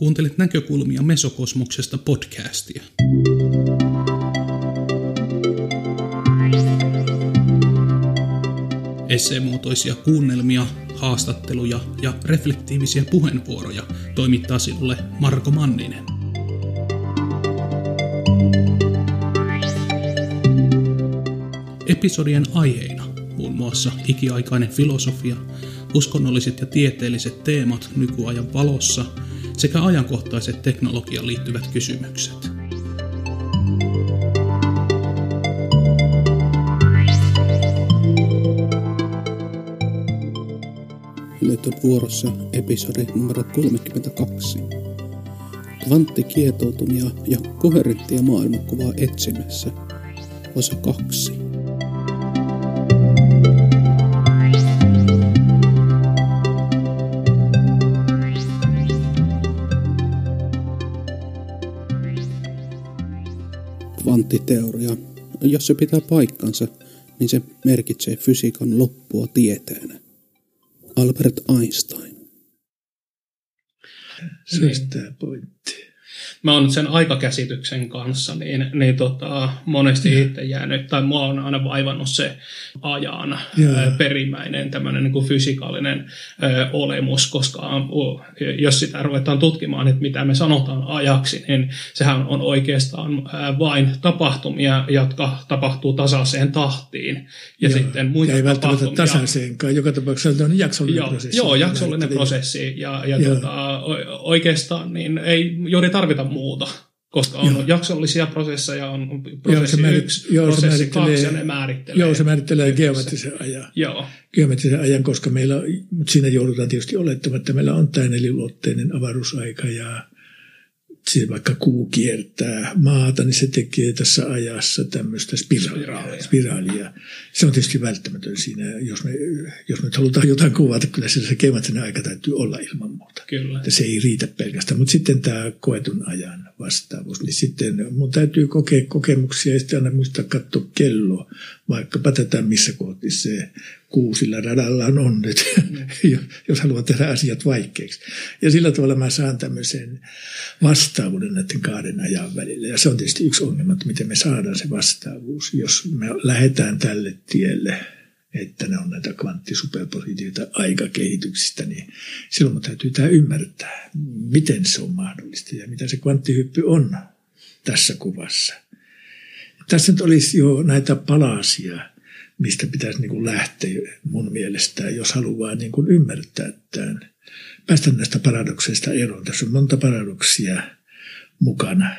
Kuuntelet näkökulmia Mesokosmoksesta podcastia. Esseemuotoisia kuunnelmia, haastatteluja ja reflektiivisiä puheenvuoroja toimittaa sinulle Marko Manninen. Episodien aiheina muun muassa ikiaikainen filosofia, uskonnolliset ja tieteelliset teemat nykyajan valossa sekä ajankohtaiset teknologiaan liittyvät kysymykset. Nyt on vuorossa episodi numero 32. Kvanttikietoutumia ja koherenttia maailmankuvaa etsimässä. Osa 2. Kvanttiteoria, jos se pitää paikkansa, niin se merkitsee fysiikan loppua tieteenä. Albert Einstein. Se olisi tämä pointti mä oon sen aikakäsityksen kanssa, niin, niin tota, monesti yeah. itse jäänyt, tai mua on aina vaivannut se ajan yeah. perimmäinen tämmöinen niin fysikaalinen ö, olemus, koska jos sitä ruvetaan tutkimaan, että mitä me sanotaan ajaksi, niin sehän on oikeastaan vain tapahtumia, jotka tapahtuu tasaiseen tahtiin. Ja, ja sitten muita ja ei välttämättä tasaiseenkaan, joka tapauksessa se on jaksollinen joo, prosessi. Joo, jaksollinen prosessi, ja, ja, ja. Tota, oikeastaan niin ei juuri tarvita muuta, koska on joo. jaksollisia prosesseja, on prosessi joo, se yksi, joo, prosessi se kaksi ja ne määrittelee. Joo, se määrittelee geometrisen ajan. Joo. Geometrisen ajan, koska meillä, mutta siinä joudutaan tietysti olettamaan, että meillä on tämä neliluotteinen avaruusaika ja se vaikka kuu kiertää maata, niin se tekee tässä ajassa tämmöistä spiraalia. spiraalia. Se on tietysti välttämätön siinä, jos me, jos me halutaan jotain kuvata, kyllä se, se geometrinen aika täytyy olla ilman muuta. Kyllä. Että se ei riitä pelkästään. Mutta sitten tämä koetun ajan vastaavuus, niin sitten mun täytyy kokea kokemuksia ja sitten aina muistaa katsoa kelloa, vaikkapa tätä missä kohti se kuusilla radallaan on nyt, mm. jos haluaa tehdä asiat vaikeiksi. Ja sillä tavalla mä saan tämmöisen vastaavuuden näiden kahden ajan välillä. Ja se on tietysti yksi ongelma, että miten me saadaan se vastaavuus, jos me lähdetään tälle tielle, että ne on näitä kvanttisuperpositioita aikakehityksistä, niin silloin me täytyy tämä ymmärtää, miten se on mahdollista ja mitä se kvanttihyppy on tässä kuvassa. Tässä nyt olisi jo näitä palasia – mistä pitäisi niin kuin lähteä mun mielestä, jos haluaa niin kuin ymmärtää tämän, päästä näistä paradokseista eroon. Tässä on monta paradoksia mukana.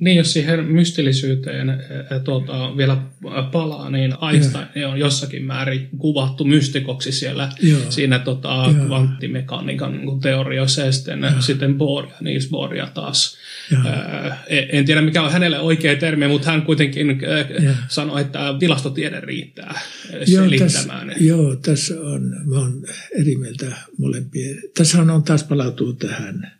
Niin, jos siihen mystillisyyteen tuota, vielä palaa, niin Einstein on jossakin määrin kuvattu mystikoksi siellä Joo. siinä tota, kvanttimekaniikan niin teorioissa ja sitten, sitten Bohr ja Niels Bohr ja taas en tiedä mikä on hänelle oikea termi, mutta hän kuitenkin sanoi, että tilastotiede riittää selittämään. Joo, tässä, joo, tässä on, mä oon eri mieltä molempien. Tässä on taas palautuu tähän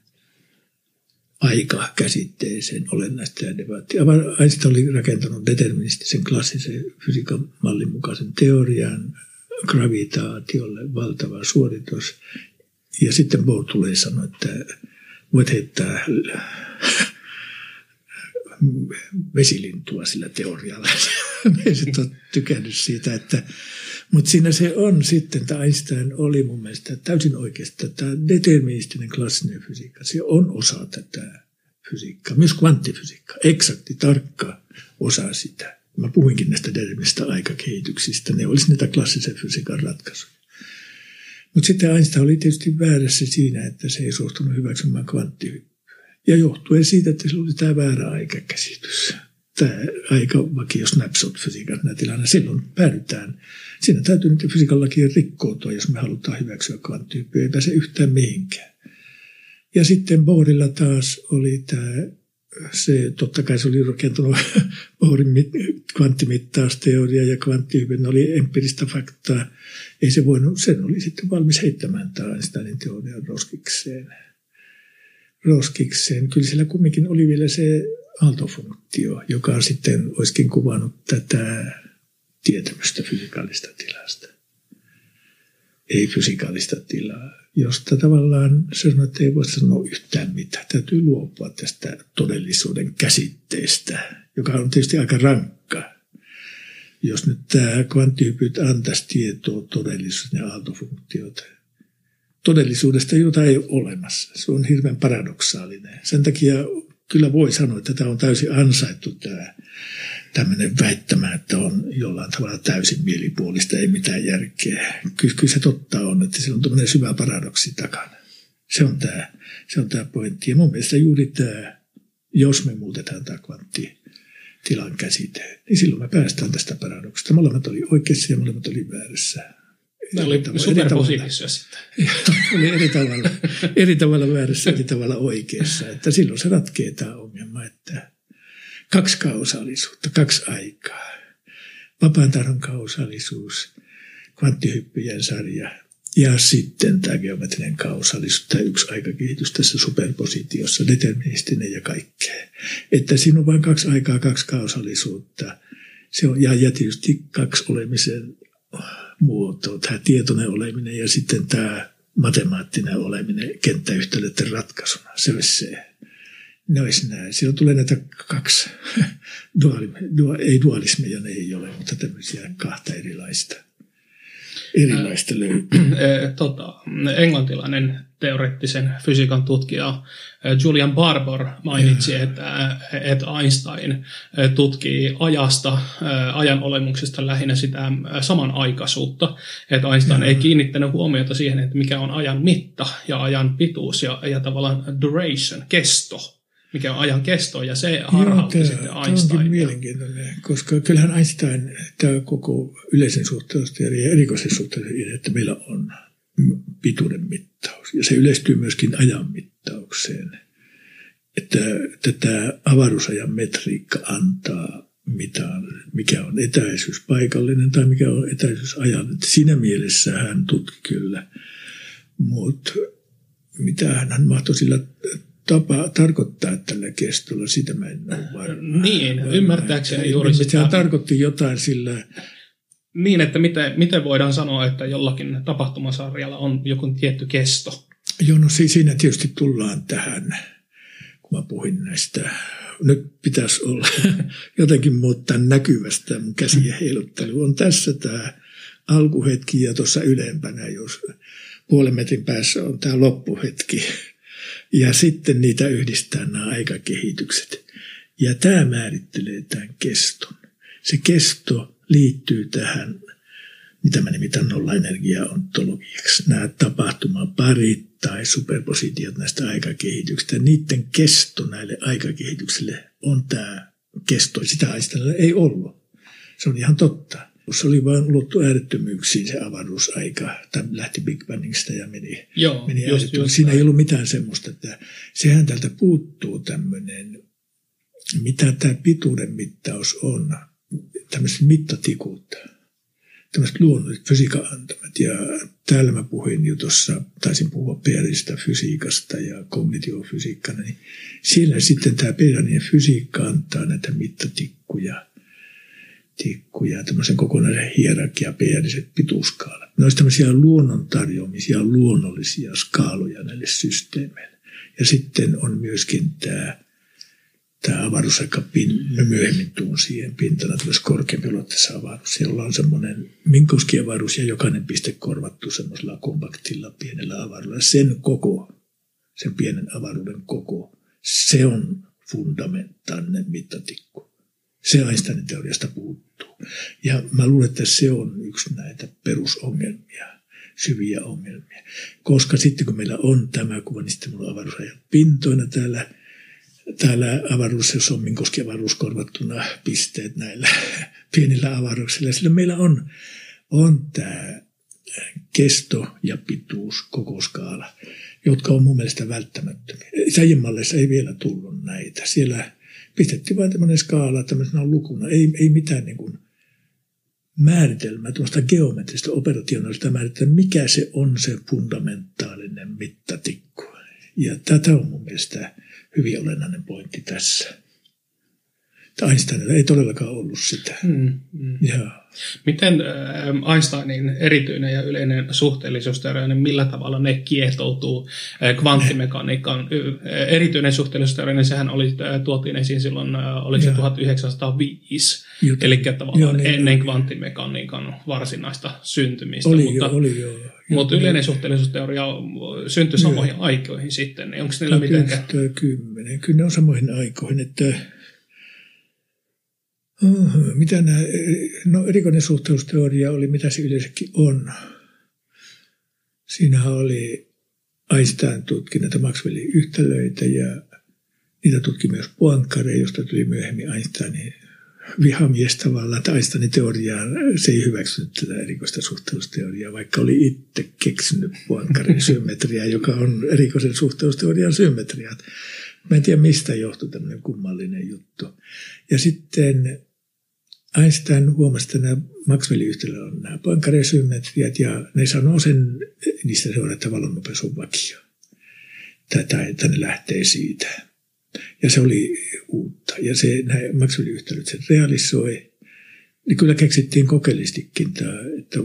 aika-käsitteeseen olennaista ja debattia. Einstein oli rakentanut deterministisen klassisen fysiikan mallin mukaisen teorian gravitaatiolle valtava suoritus. Ja sitten Bohr tulee sanoa, että voit heittää vesilintua sillä teorialla. se ole tykännyt siitä, että mutta siinä se on sitten, että Einstein oli mun mielestä täysin oikeasta, tämä deterministinen klassinen fysiikka, se on osa tätä fysiikkaa, myös kvanttifysiikka, eksakti, tarkka osa sitä. Mä puhuinkin näistä determinististä aikakehityksistä, ne olisi niitä klassisen fysiikan ratkaisuja. Mutta sitten Einstein oli tietysti väärässä siinä, että se ei suostunut hyväksymään kvanttihyppyä. Ja johtuen siitä, että sillä oli tämä väärä aikakäsitys. Tämä aika vakio snapshot-fysiikan tilanne. Silloin päädytään. Siinä täytyy nyt fysiikan lakien rikkoutua, jos me halutaan hyväksyä kvanttihyppyä. Ei pääse yhtään mihinkään. Ja sitten Bohrilla taas oli tämä se, totta kai se oli rakentunut Bohrin kvanttimittausteoria ja kvanttihypyn oli empiiristä faktaa. Ei se voinut, sen oli sitten valmis heittämään tämä Einsteinin teorian roskikseen. roskikseen. Kyllä siellä kumminkin oli vielä se aaltofunktio, joka sitten olisikin kuvannut tätä tietämystä fysikaalista tilasta. ei fysikaalista tilaa, josta tavallaan se sanoo, että ei voi sanoa yhtään mitään. Täytyy luopua tästä todellisuuden käsitteestä, joka on tietysti aika rankka. Jos nyt tämä kvanttihypyt antaisi tietoa todellisuuden ja aaltofunktiota, todellisuudesta, jota ei ole olemassa. Se on hirveän paradoksaalinen. Sen takia kyllä voi sanoa, että tämä on täysin ansaittu tämä tämmöinen väittämä, että on jollain tavalla täysin mielipuolista, ei mitään järkeä. Kyllä, kyllä se totta on, että se on tämmöinen syvä paradoksi takana. Se on tämä, se on tämä pointti. Ja mun mielestä juuri tämä, jos me muutetaan tämä kvanttitilan käsite, niin silloin me päästään tästä paradoksista. Molemmat oli oikeassa ja molemmat oli väärässä. Ne oli superpositiivisia sitten. oli eri tavalla, eri tavalla väärässä, eri tavalla oikeassa. Että silloin se ratkee tämä ongelma, että kaksi kausaalisuutta, kaksi aikaa. Vapaan tahdon kausaalisuus, kvanttihyppyjen sarja ja sitten tämä geometrinen kausaalisuus, tämä yksi aikakehitys tässä superpositiossa, deterministinen ja kaikkea. Että siinä on vain kaksi aikaa, kaksi kausaalisuutta. Se on, ja, ja tietysti kaksi olemisen muotoa, tämä tietoinen oleminen ja sitten tämä matemaattinen oleminen kenttäyhteyden ratkaisuna. Se olisi se ne olisi näin. Silloin tulee näitä kaksi, dua, ei dualismeja ne ei ole, mutta tämmöisiä kahta erilaista, erilaista löytyy. Tota, englantilainen teoreettisen fysiikan tutkija Julian Barbour mainitsi, että, että Einstein tutkii ajasta, ajan olemuksesta lähinnä sitä samanaikaisuutta. Että Einstein ei kiinnittänyt huomiota siihen, että mikä on ajan mitta ja ajan pituus ja, ja tavallaan duration, kesto mikä on ajan kesto, ja se harhautti sitten Einstein. Tämä onkin mielenkiintoinen, koska kyllähän Einstein, tämä koko yleisen suhteellisuuden ja erikoisen suhteellisuuden, että meillä on pituuden mittaus, ja se yleistyy myöskin ajan mittaukseen. Että tätä avaruusajan metriikka antaa mitään, mikä on etäisyys paikallinen tai mikä on etäisyys ajan. Siinä mielessä hän tutki kyllä, mutta mitä hän mahtoi sillä tapa tarkoittaa tällä kestolla, sitä mä en ole varma. Niin, ymmärtääkseni juuri sitä. Sehän tarkoitti jotain sillä... Niin, että miten, miten voidaan sanoa, että jollakin tapahtumasarjalla on joku tietty kesto? Joo, no siinä tietysti tullaan tähän, kun mä puhuin näistä nyt pitäisi olla jotenkin muuttaa näkyvästä mun käsien heiluttelu. On tässä tämä alkuhetki ja tuossa ylempänä, jos puolen metrin päässä on tämä loppuhetki. Ja sitten niitä yhdistää nämä aikakehitykset. Ja tämä määrittelee tämän keston. Se kesto liittyy tähän, mitä mä nimitän nollaenergiaontologiaksi. Nämä tapahtumaparit tai superpositiot näistä aikakehityksistä. Niiden kesto näille aikakehityksille on tämä kesto. Sitä ei ollut. Se on ihan totta. Se oli vain ulottu äärettömyyksiin se avaruusaika. Tämä lähti Big Bangista ja meni, Joo, meni just, just Siinä ei ollut mitään semmoista, että sehän täältä puuttuu tämmöinen, mitä tämä pituuden mittaus on, tämmöiset mittatikut, tämmöiset luonnolliset fysiikan antamat. Ja täällä mä puhuin jo tuossa, taisin puhua Peeristä fysiikasta ja kognitiofysiikkana, niin siellä sitten tämä Peerinen fysiikka antaa näitä mittatikkuja – tikkuja, tämmöisen kokonaisen hierarkia, pieniset pituuskaalat. Ne olisi tämmöisiä luonnon tarjoamisia luonnollisia skaaloja näille systeemeille. Ja sitten on myöskin tämä, tämä avaruusaika, no myöhemmin tuun siihen pintana, tämmöisessä korkeampi ulotteessa avaruus, jolla on semmoinen Minkowski avaruus ja jokainen piste korvattu semmoisella kompaktilla pienellä avaruudella. Sen koko, sen pienen avaruuden koko, se on fundamentaalinen mittatikku. Se Einsteinin teoriasta puuttuu. Ja mä luulen, että se on yksi näitä perusongelmia, syviä ongelmia. Koska sitten kun meillä on tämä kuva, niin sitten mulla on pintoina täällä, täällä avaruus, on Minkoskin avaruus korvattuna pisteet näillä pienillä avaruuksilla. Sillä meillä on, on tämä kesto ja pituus, koko skaala, jotka on mun mielestä välttämättömiä. Säijinmalleissa ei vielä tullut näitä. Siellä pistettiin vain tämmöinen skaala tämmöisenä lukuna. Ei, ei mitään niin kuin määritelmää, tuosta geometrista operationaalista määritelmää, mikä se on se fundamentaalinen mittatikku. Ja tätä on mun mielestä hyvin olennainen pointti tässä. Einsteinilla ei todellakaan ollut sitä. Mm, mm. Ja. Miten äh, Einsteinin erityinen ja yleinen suhteellisuusteoria, niin millä tavalla ne kietoutuu äh, kvanttimekaniikan? Äh, erityinen suhteellisuusteoria, niin sehän oli, tuotiin esiin silloin, oliko se 1905, Jota, eli tavallaan joo, niin, ennen kvanttimekaniikan varsinaista syntymistä. Oli mutta, jo, oli jo. Mutta yleinen suhteellisuusteoria syntyi samoihin joo. aikoihin sitten, niin onko niillä mitenkään? 10. Kyllä ne on samoihin aikoihin, että mitä nämä, no erikoinen suhteellisuusteoria oli, mitä se yleensäkin on. Siinä oli Einstein tutki näitä Maxwellin yhtälöitä ja niitä tutki myös Poincaré, josta tuli myöhemmin Einsteinin vihamies tavallaan, että Einsteinin teoriaa, se ei hyväksynyt tätä erikoista suhteellisuusteoriaa, vaikka oli itse keksinyt Poincarin symmetriaa, joka on erikoisen suhteellisuusteorian symmetria. Mä en tiedä, mistä johtui tämmöinen kummallinen juttu. Ja sitten Einstein huomasi, että nämä Maxwellin yhtälö on nämä Poincaré-symmetriat ja ne sanoo sen, niistä seuraa, että valonnopeus on vakio. Tätä, että ne lähtee siitä. Ja se oli uutta. Ja se, nämä Maxwellin yhtälöt sen realisoi. Niin kyllä keksittiin kokeellistikin tämä, että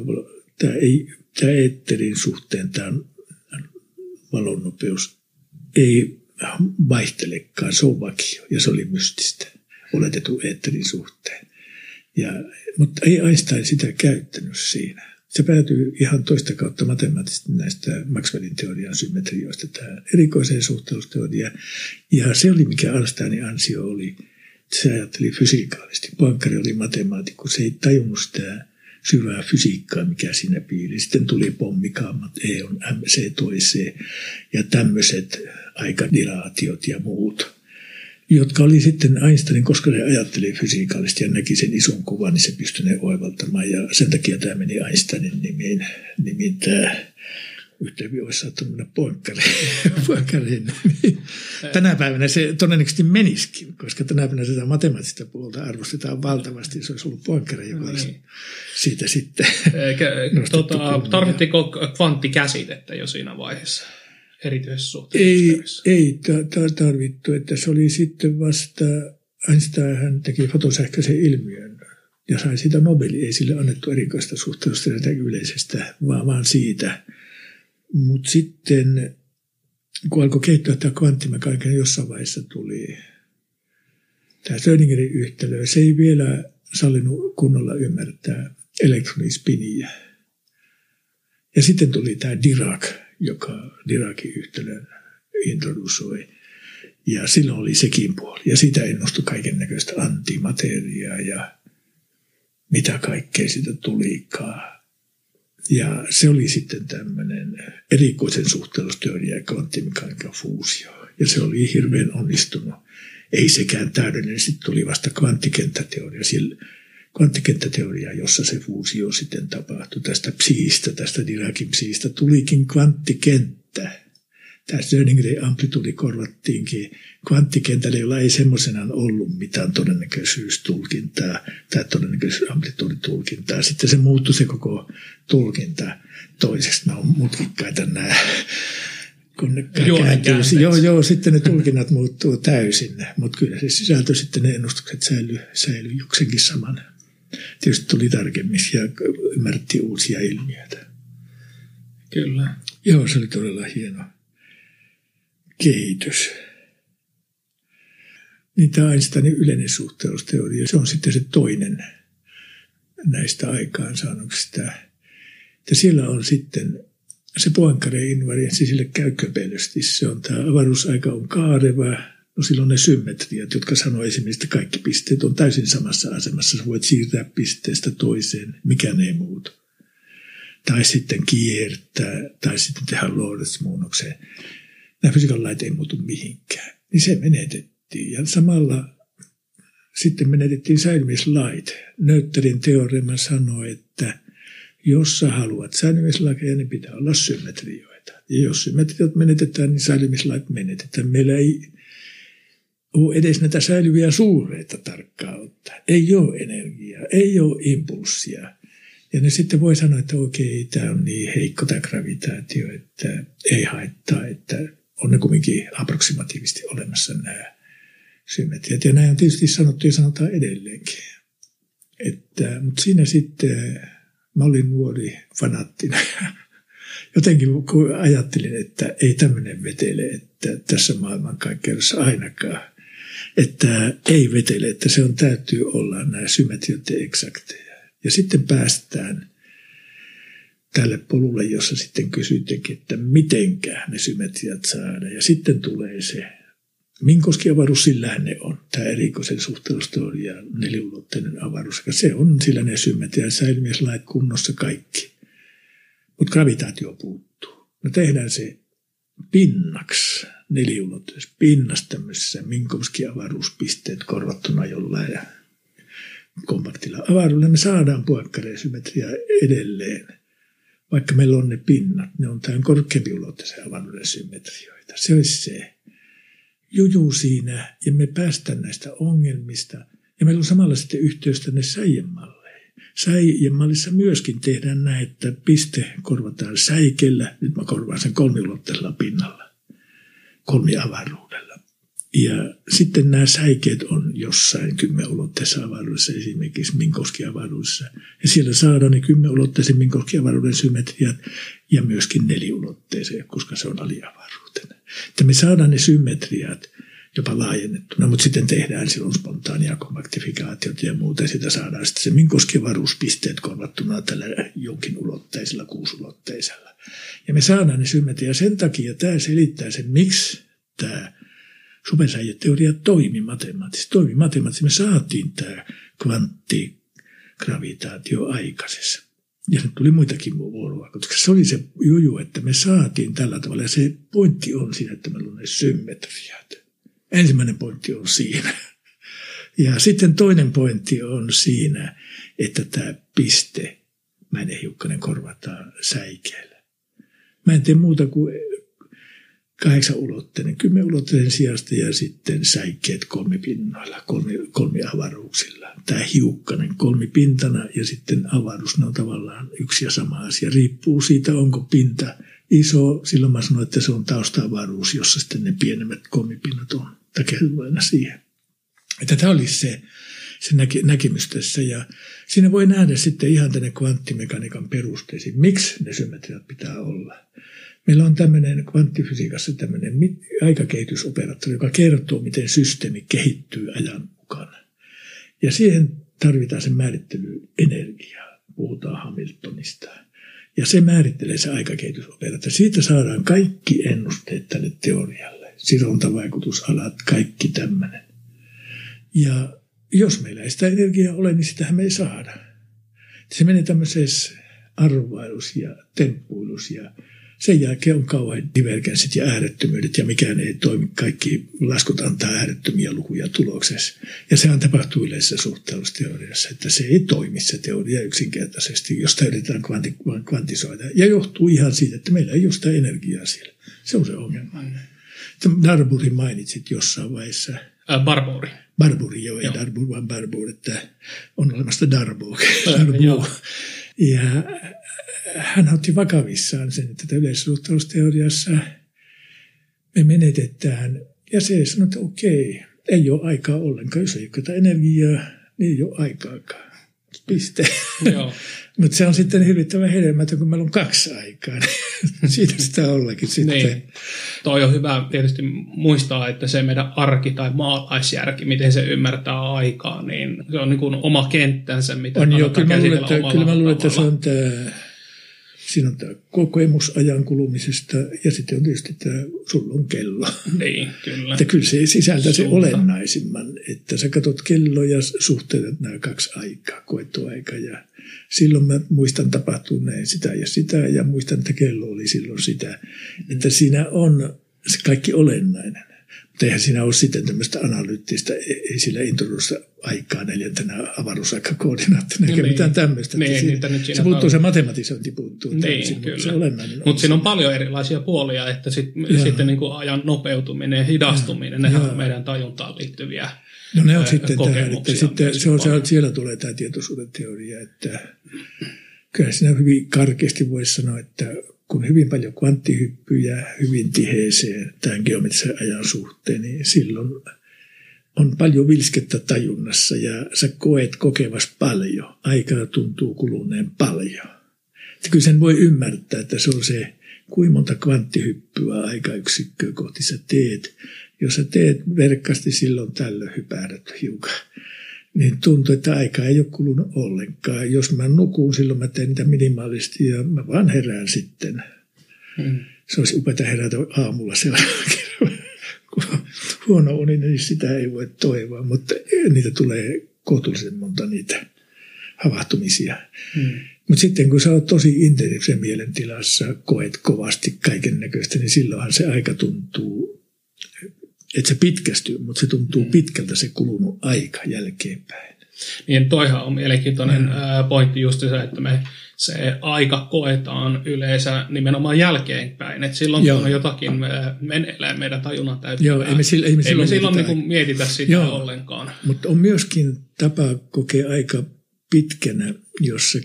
tämä, ei, tämä eetterin suhteen tämä valonnopeus ei vaihtelekaan, se on vakio ja se oli mystistä oletetun eetterin suhteen. Ja, mutta ei Einstein sitä käyttänyt siinä. Se päätyy ihan toista kautta matemaattisesti näistä Maxwellin teorian symmetrioista, tämä erikoiseen suhteellisuusteoria. Ja se oli, mikä Einsteinin ansio oli, se ajatteli fysiikaalisesti. Poincaré oli matemaatikko, se ei tajunnut sitä syvää fysiikkaa, mikä siinä piili. Sitten tuli pommikaamat, E on MC toiseen ja tämmöiset aikadilaatiot ja muut jotka oli sitten Einsteinin, koska se ajatteli fysiikallisesti ja näki sen ison kuvan, niin se pystyi ne oivaltamaan. Ja sen takia tämä meni Einsteinin nimiin, nimiin tämä yhteenkin olisi saattanut mennä poikkariin. tänä päivänä se todennäköisesti menisikin, koska tänä päivänä sitä matemaattista puolta arvostetaan valtavasti. Se olisi ollut poikkari, joka olisi niin. siitä sitten tota, Tarvittiko kvanttikäsitettä jo siinä vaiheessa? Erityisessä Ei, ei tarvittu, että se oli sitten vasta, Einstein hän teki fotosähköisen ilmiön ja sai siitä Nobeli. Ei sille annettu erikoista suhteellisuutta yleisestä, vaan, vaan siitä. Mutta sitten kun alkoi kehittyä tämä kvanttimekaniikka, niin jossain vaiheessa tuli tämä Schrödingerin yhtälö. Se ei vielä sallinut kunnolla ymmärtää elektronispiniä. Ja sitten tuli tämä Dirac, joka Dirakin yhtälön introdusoi. Ja silloin oli sekin puoli. Ja siitä ennustui kaiken näköistä antimateriaa ja mitä kaikkea siitä tulikaan. Ja se oli sitten tämmöinen erikoisen suhteellisuusteoria ja kvanttimekaniikan fuusio. Ja se oli hirveän onnistunut. Ei sekään täydellinen. Sitten tuli vasta kvanttikenttäteoria. Sillä kvanttikenttäteoria, jossa se fuusio sitten tapahtui. Tästä psiistä, tästä Diracin psiistä tulikin kvanttikenttä. Tämä Schrödingerin amplitudi korvattiinkin kvanttikentälle, jolla ei semmoisenaan ollut mitään todennäköisyystulkintaa tai todennäköisyysamplituditulkintaa. Sitten se muuttui se koko tulkinta toiseksi. Nämä on mutkikkaita nämä kun ne kääntyy. Joo, joo, sitten ne tulkinnat muuttuu täysin, mutta kyllä se sisältö sitten ne ennustukset säilyy, säilyy jokseenkin samana tietysti tuli tarkemmin ja ymmärrettiin uusia ilmiöitä. Kyllä. Joo, se oli todella hieno kehitys. Niin tämä Einsteinin yleinen suhteellisuusteoria, se on sitten se toinen näistä aikaansaannoksista. Ja siellä on sitten se Poincaré invarianssi sille käy köpelösti. Se on tämä avaruusaika on kaareva, No silloin ne symmetriat, jotka sanoo esimerkiksi, että kaikki pisteet on täysin samassa asemassa. Sä voit siirtää pisteestä toiseen, mikä ei muutu. Tai sitten kiertää, tai sitten tehdä Lorentz-muunnokseen. Nämä fysiikan lait ei muutu mihinkään. Niin se menetettiin. Ja samalla sitten menetettiin säilymislait. Nöytterin teorema sanoi, että jos sä haluat säilymislakeja, niin pitää olla symmetrioita. Ja jos symmetriot menetetään, niin säilymislait menetetään. Meillä ei ole edes näitä säilyviä suureita tarkkaan ottaa. Ei ole energiaa, ei ole impulssia. Ja ne sitten voi sanoa, että okei, tämä on niin heikko tämä gravitaatio, että ei haittaa, että on ne kuitenkin approksimatiivisesti olemassa nämä symmetriat. Ja näin on tietysti sanottu ja sanotaan edelleenkin. Että, mutta siinä sitten mä olin nuori fanattina. Jotenkin kun ajattelin, että ei tämmöinen vetele, että tässä maailmankaikkeudessa ainakaan. Että ei vetele, että se on täytyy olla nämä symmetriot eksakteja. Ja sitten päästään tälle polulle, jossa sitten kysyttekin, että mitenkä ne symmetriat saada. Ja sitten tulee se Minkoski avaruus, sillähän ne on. Tämä erikoisen suhteellisuusteoria, neliulotteinen avaruus. Se on sillä ne symmetriä, säilymislait kunnossa kaikki. Mutta gravitaatio puuttuu. No tehdään se pinnaksi, neliulotteisessa pinnassa tämmöisessä Minkowski avaruuspisteet korvattuna jollain ja kompaktilla avaruudella. Me saadaan puokkareisymmetriaa edelleen, vaikka meillä on ne pinnat. Ne on tämän korkeampiulotteisen avaruuden symmetrioita. Se olisi se juju siinä ja me päästään näistä ongelmista. Ja meillä on samalla sitten yhteys tänne säijemalleihin. Säijemallissa myöskin tehdään näin, että piste korvataan säikellä. Nyt mä korvaan sen kolmiulotteisella pinnalla, kolmiavaruudella. Ja sitten nämä säikeet on jossain kymmenulotteisessa avaruudessa, esimerkiksi Minkoski-avaruudessa. Ja siellä saadaan ne kymmenulotteisen Minkoski-avaruuden symmetriat ja myöskin neliulotteisen, koska se on aliavaruutena. Että me saadaan ne symmetriat jopa laajennettuna, mutta sitten tehdään silloin spontaania kompaktifikaatiota ja muuta, sitä saadaan sitten se Minkoski avaruuspisteet korvattuna tällä jonkin ulotteisella, kuusulotteisella. Ja me saadaan ne symmetriä sen takia, tämä selittää sen, miksi tämä supersäijäteoria toimi matemaattisesti. Toimi matemaattisesti. Me saatiin tämä kvanttigravitaatio aikaisessa. Ja se tuli muitakin vuoroa, koska se oli se juju, että me saatiin tällä tavalla. Ja se pointti on siinä, että meillä on ne symmetriat. Ensimmäinen pointti on siinä. Ja sitten toinen pointti on siinä, että tämä piste, mäinen hiukkanen korvataan säikeellä. Mä en tee muuta kuin kahdeksan ulotteinen, kymmenen ulotteinen sijasta ja sitten säikkeet kolmipinnoilla, kolmi, kolmiavaruuksilla. Tämä hiukkanen kolmipintana ja sitten avaruus, ne on tavallaan yksi ja sama asia. Riippuu siitä, onko pinta iso. Silloin mä sanoin, että se on taustaavaruus, jossa sitten ne pienemmät kolmipinnat on takertuneena siihen. Että tämä olisi se, se näke, näkemys tässä. Ja siinä voi nähdä sitten ihan tänne kvanttimekaniikan perusteisiin, miksi ne symmetriat pitää olla. Meillä on tämmöinen kvanttifysiikassa tämmöinen aikakehitysoperaattori, joka kertoo, miten systeemi kehittyy ajan mukana. Ja siihen tarvitaan se määrittely energiaa. Puhutaan Hamiltonista. Ja se määrittelee se aikakehitysoperaattori. Siitä saadaan kaikki ennusteet tälle teorialle. Sirontavaikutusalat, kaikki tämmöinen. Ja jos meillä ei sitä energiaa ole, niin sitähän me ei saada. Se menee tämmöisessä arvailus ja temppuilus ja sen jälkeen on kauhean divergenssit ja äärettömyydet ja mikään ei toimi. Kaikki laskut antaa äärettömiä lukuja tuloksessa. Ja sehän tapahtuu yleisessä suhteellisuusteoriassa, että se ei toimi se teoria yksinkertaisesti, jos sitä yritetään kvanti, kvantisoida. Ja johtuu ihan siitä, että meillä ei ole sitä energiaa siellä. Se on se ongelma. Mm. Darburi mainitsit jossain vaiheessa. Äh, Barburi. Barburi, joo, ei Darbur, vaan Barbur, että on olemassa Darbo. Darbo. Ja hän otti vakavissaan sen, että tätä yleissuhteellisuusteoriassa me menetetään. Ja se sanoi, että okei, ei ole aikaa ollenkaan. Jos ei ole energiaa, niin ei ole aikaakaan. Piste. Mutta se on sitten hirvittävän hedelmätön, kun meillä on kaksi aikaa. Siitä sitä ollakin sitten. Niin. Toi on hyvä tietysti muistaa, että se meidän arki tai maalaisjärki, miten se ymmärtää aikaa, niin se on niin kuin oma kenttänsä, mitä on jo, kyllä mä luulen, että, kyllä mä luulen, että se on tämä Siinä on tämä kokemus ajan kulumisesta ja sitten on tietysti tämä sulla on kello. Niin, kyllä. Että kyllä se sisältää se olennaisimman, että sä katsot kello ja suhteetat nämä kaksi aikaa, koettu aika ja silloin mä muistan tapahtuneen sitä ja sitä ja muistan, että kello oli silloin sitä. Että siinä on se kaikki olennainen. Mutta eihän siinä ole sitten tämmöistä analyyttistä, ei sillä introdussa aikaa neljäntenä avaruusaikakoordinaattina, eikä niin, mitään tämmöistä. Niin, siinä, nyt siinä se puuttuu, se matematisointi puuttuu niin, kyllä. mutta se siinä on paljon erilaisia puolia, että sit, sitten niin kuin ajan nopeutuminen ja hidastuminen, ne on meidän tajuntaan liittyviä No ne on sitten tähän, että sitten se on, siellä tulee tämä tietoisuuden teoria, että kyllä siinä hyvin karkeasti voisi sanoa, että kun hyvin paljon kvanttihyppyjä hyvin tiheeseen tämän geometrisen ajan suhteen, niin silloin on paljon vilskettä tajunnassa ja sä koet kokevas paljon. Aikaa tuntuu kuluneen paljon. Että kyllä sen voi ymmärtää, että se on se, kuinka monta kvanttihyppyä aikayksikköä kohti sä teet. Jos sä teet verkkasti silloin tällöin hypähdät hiukan niin tuntuu, että aika ei ole kulunut ollenkaan. Jos mä nukun, silloin mä teen niitä minimaalisti ja mä vaan herään sitten. Hmm. Se olisi upeata herätä aamulla seuraavana Kun huono uni, niin sitä ei voi toivoa, mutta niitä tulee kohtuullisen monta niitä havahtumisia. Hmm. Mutta sitten kun sä oot tosi intensiivisen mielentilassa, koet kovasti kaiken näköistä, niin silloinhan se aika tuntuu että se pitkästyy, mutta se tuntuu mm. pitkältä se kulunut aika jälkeenpäin. Niin toihan on mielenkiintoinen mm. pointti just se, että me se aika koetaan yleensä nimenomaan jälkeenpäin. että silloin Joo. kun on jotakin meneillään meidän tajunnan täytyy. Joo, ei me, sillä, ei me silloin, ei me silloin niin mietitä sitä Joo. ollenkaan. Mutta on myöskin tapa kokea aika pitkänä, jos sä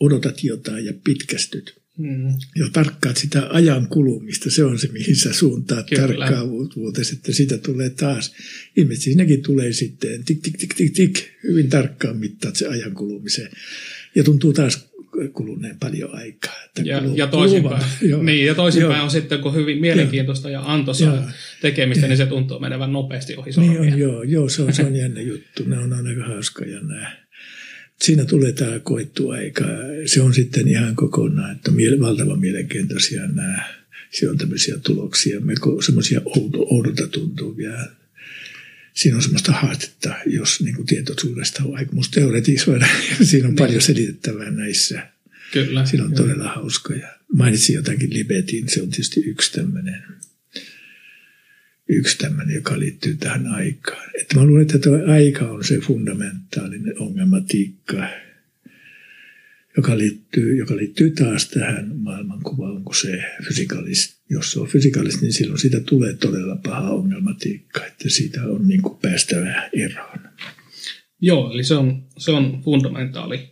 odotat jotain ja pitkästyt. Mm. Ja tarkkaat sitä ajan kulumista, se on se, mihin sä suuntaat tarkkaavuuteen, että sitä tulee taas. Ilmeisesti siinäkin tulee sitten tik, tik, tik, tik, tik, hyvin tarkkaan mittaat se ajan kulumiseen. Ja tuntuu taas kuluneen paljon aikaa. Että ja, kuluu, ja toisinpäin, niin, ja toisinpäin on sitten, kun hyvin mielenkiintoista ja, ja antoisaa tekemistä, ja. niin se tuntuu menevän nopeasti ohi sormia. Niin on, joo, joo se, on, se on jännä juttu. Nämä on aika hauskoja nämä siinä tulee tämä koettu aika. Se on sitten ihan kokonaan, että on valtavan mielenkiintoisia nämä. Se on tämmöisiä tuloksia, semmoisia oudolta tuntuvia. Siinä on semmoista haastetta, jos niin kuin tietoisuudesta on aikomus teoretisoida. Siinä on niin. paljon selitettävää näissä. Kyllä. Siinä on todella hauskoja. Mainitsin jotakin Libetin, se on tietysti yksi tämmöinen yksi tämmöinen, joka liittyy tähän aikaan. Että mä luulen, että tuo aika on se fundamentaalinen ongelmatiikka, joka liittyy, joka liittyy taas tähän maailmankuvaan, onko se fysikaalista. Jos se on fysikaalista, niin silloin siitä tulee todella paha ongelmatiikka, että siitä on niin kuin päästävä eroon. Joo, eli se on, se on fundamentaali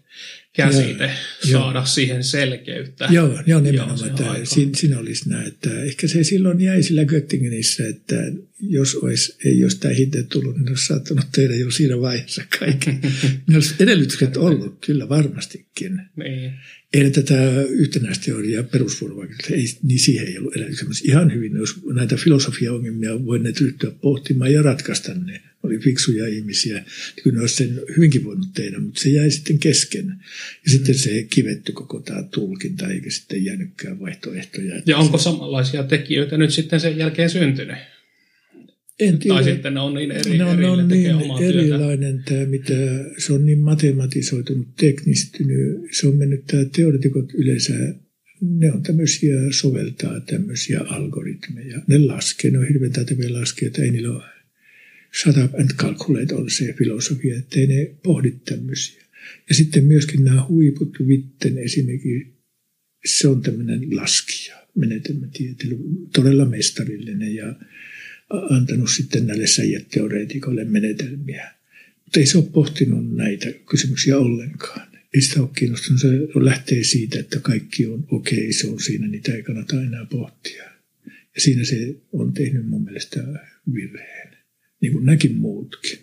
käsite joo, saada joo. siihen selkeyttä. Joo, joo nimenomaan. Että siinä, siinä olisi näin, että ehkä se silloin jäi sillä Göttingenissä, että jos olisi, ei olisi tämä hinte tullut, niin olisi saattanut tehdä jo siinä vaiheessa kaikki. ne olisi edellytykset ollut, kyllä varmastikin. Niin. Ei tätä yhtenäisteoriaa perusvuorovaikutusta, ei, niin siihen ei ollut edellytyksiä. Ihan hyvin, jos näitä filosofiaongelmia voineet ryhtyä pohtimaan ja ratkaista ne oli fiksuja ihmisiä, niin kyllä ne olisi sen hyvinkin voinut tehdä, mutta se jäi sitten kesken. Ja sitten se kivetty koko tämä tulkinta, eikä sitten jäänytkään vaihtoehtoja. Ja onko samanlaisia tekijöitä nyt sitten sen jälkeen syntynyt? En tiedä. Tai sitten ne on niin eri, ne on, ne on niin erilainen tämä, mitä se on niin matematisoitunut, teknistynyt. Se on mennyt tämä teoretikot yleensä, ne on tämmöisiä, soveltaa tämmöisiä algoritmeja. Ne laskee, ne on hirveän taitavia että ei niillä ole shut up and calculate on se filosofia, ettei ne pohdi tämmöisiä. Ja sitten myöskin nämä huiput, Vitten esimerkiksi, se on tämmöinen laskija, menetelmätieteilijä, todella mestarillinen ja antanut sitten näille säijäteoreetikoille menetelmiä. Mutta ei se ole pohtinut näitä kysymyksiä ollenkaan. Ei sitä ole kiinnostunut. Se lähtee siitä, että kaikki on okei, okay, se on siinä, niitä ei kannata enää pohtia. Ja siinä se on tehnyt mun mielestä virheen niin kuin näkin muutkin.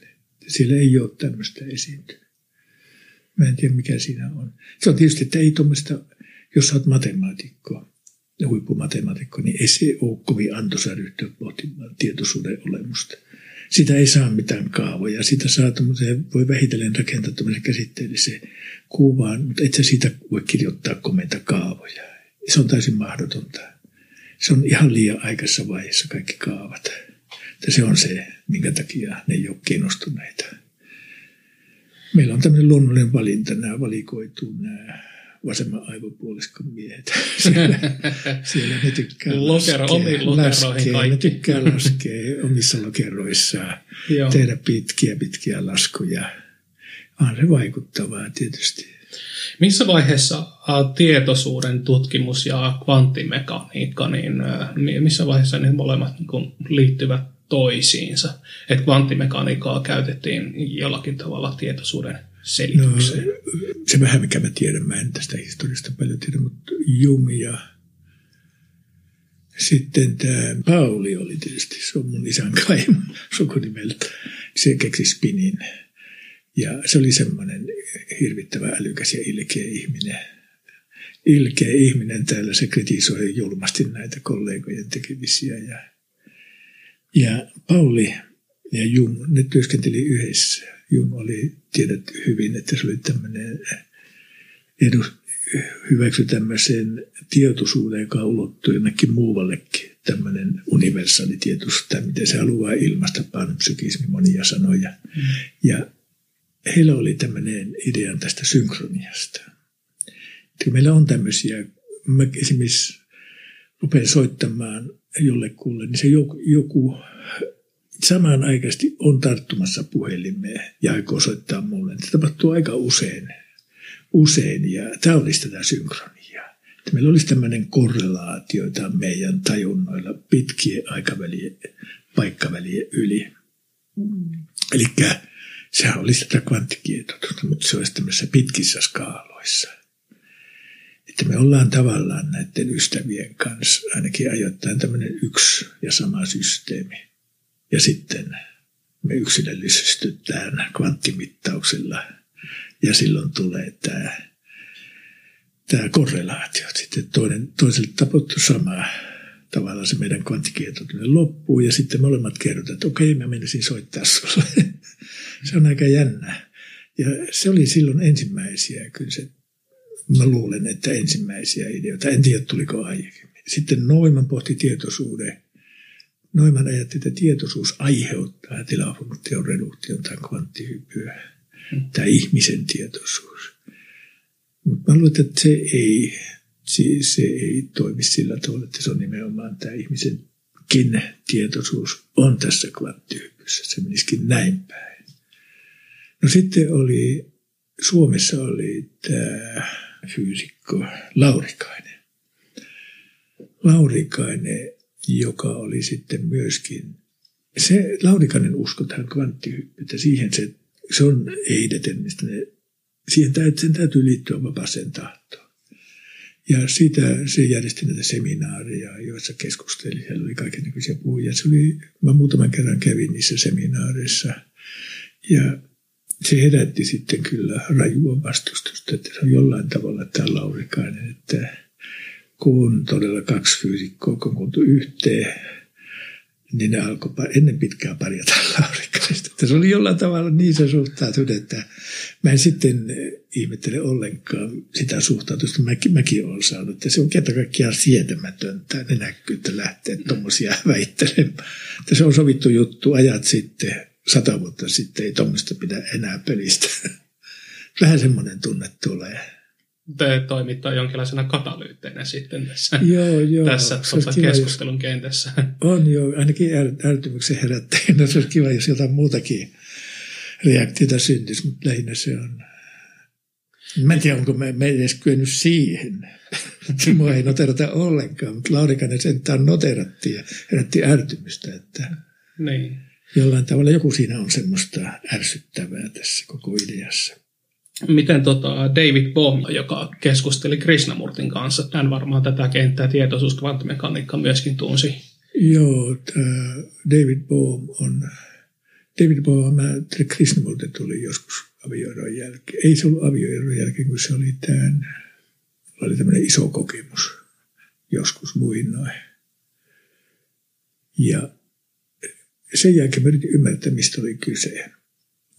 Siellä ei ole tämmöistä esiintynyt. Mä en tiedä, mikä siinä on. Se on tietysti, että ei tuommoista, jos olet matemaatikko, huippumatemaatikko, niin ei se ole kovin antoisa ryhtyä pohtimaan tietoisuuden olemusta. Sitä ei saa mitään kaavoja. Sitä saa voi vähitellen rakentaa tämmöisen käsitteellisen kuvaan, mutta et sä siitä voi kirjoittaa komeita kaavoja. Se on täysin mahdotonta. Se on ihan liian aikaisessa vaiheessa kaikki kaavat. Ja se on se, minkä takia ne ei ole kiinnostuneita. Meillä on tämmöinen luonnollinen valinta, nämä valikoituu nämä vasemman aivopuoliskon miehet. Siellä, siellä ne tykkää Lokero, laskea, laskea ne tykkää laskea omissa lokeroissaan, tehdä pitkiä pitkiä laskuja. On se vaikuttavaa tietysti. Missä vaiheessa tietoisuuden tutkimus ja kvanttimekaniikka, niin missä vaiheessa ne molemmat niin liittyvät toisiinsa. Että kvanttimekaniikkaa käytettiin jollakin tavalla tietoisuuden selitykseen. No, se vähän mikä mä tiedän, mä en tästä historiasta paljon tiedä, mutta Jung ja sitten tämä Pauli oli tietysti, se on mun isän kaima sukunimeltä. Se keksi spinin. Ja se oli semmoinen hirvittävä älykäs ja ilkeä ihminen. Ilkeä ihminen täällä, se kritisoi julmasti näitä kollegojen tekemisiä. Ja, ja Pauli ja Jung, ne työskenteli yhdessä. Jung oli, tiedät hyvin, että se oli tämmöinen edus, hyväksy tämmöisen tietoisuuden, joka ulottuu jonnekin muuallekin. Tämmöinen universaali tietoisuus, tai miten se haluaa ilmaista, panpsykismi, monia sanoja. Mm. Ja heillä oli tämmöinen idea tästä synkroniasta. Että meillä on tämmöisiä, mä esimerkiksi rupean soittamaan jollekulle, niin se joku, joku samanaikaisesti on tarttumassa puhelimeen ja aikoo soittaa mulle. Se tapahtuu aika usein. usein ja tämä olisi tätä synkroniaa. Että meillä olisi tämmöinen korrelaatio meidän tajunnoilla pitkien aikavälien, paikkavälien yli. Eli sehän olisi tätä kvanttikietotusta, mutta se olisi tämmöisissä pitkissä skaaloissa. Että me ollaan tavallaan näiden ystävien kanssa ainakin ajoittain tämmöinen yksi ja sama systeemi. Ja sitten me yksilöllisystytään kvanttimittauksilla ja silloin tulee tämä, tämä korrelaatio. Sitten toinen, toiselle tapahtuu sama tavallaan se meidän kvanttikietoutuminen loppuu ja sitten molemmat kerrotaan, että okei, mä menisin soittaa sulle. se on aika jännä. Ja se oli silloin ensimmäisiä, kyllä se, mä luulen, että ensimmäisiä ideoita. En tiedä, tuliko aiemmin. Sitten Noiman pohti tietoisuuden Noiman ajatteli, että tietoisuus aiheuttaa tilafunktion reduktion tai kvanttihypyä, mm. tämä ihmisen tietoisuus. Mutta mä luulen, että se ei, se, se ei toimi sillä tavalla, että se on nimenomaan tämä ihmisenkin tietoisuus on tässä kvanttihypyssä. Se menisikin näin päin. No sitten oli, Suomessa oli tämä fyysikko Laurikainen. Laurikainen joka oli sitten myöskin, se Laurikainen usko tähän kvanttihyppyyn, siihen se, se on eidetenmistä, siihen täytyy, sen täytyy liittyä vapaaseen tahtoon. Ja siitä se järjesti näitä seminaareja, joissa keskusteli. Siellä oli kaikenlaisia puhujia. Se oli, mä muutaman kerran kävin niissä seminaareissa. Ja se herätti sitten kyllä rajua vastustusta, että se on jollain tavalla tämä Laurikainen, että kun todella kaksi fyysikkoa kokoontu yhteen, niin ne alkoi ennen pitkää parjata laurikaista. Se oli jollain tavalla niin se suhtautunut, että mä en sitten ihmettele ollenkaan sitä suhtautusta. Mäkin, mäkin olen saanut, että se on kerta kaikkiaan sietämätöntä nenäkkyyttä lähteä tuommoisia väittelemään. Että se on sovittu juttu ajat sitten, sata vuotta sitten, ei tuommoista pidä enää pelistä. Vähän semmoinen tunne tulee te toimittaa jonkinlaisena katalyytteinä sitten tässä, joo, joo. tässä tuota keskustelun jos, kentässä. On jo, ainakin ärtymyksen herättäjänä. Se olisi kiva, jos jotain muutakin reaktiota syntyisi, mutta lähinnä se on... Mä en tiedä, onko me, me edes kyennyt siihen. Mua ei noterata ollenkaan, mutta Laurikainen sentään noterattiin ja herätti ärtymystä, että niin. Jollain tavalla joku siinä on semmoista ärsyttävää tässä koko ideassa miten tota David Bohm, joka keskusteli Krishnamurtin kanssa, hän varmaan tätä kenttää tietoisuus kvanttimekaniikka myöskin tunsi. Joo, David Bohm on, David Bohm, Krishnamurti tuli joskus avioeron jälkeen. Ei se ollut avioeron jälkeen, kun se oli tämän, oli tämmöinen iso kokemus joskus muinoin. Ja sen jälkeen mä yritin ymmärtää, mistä oli kyse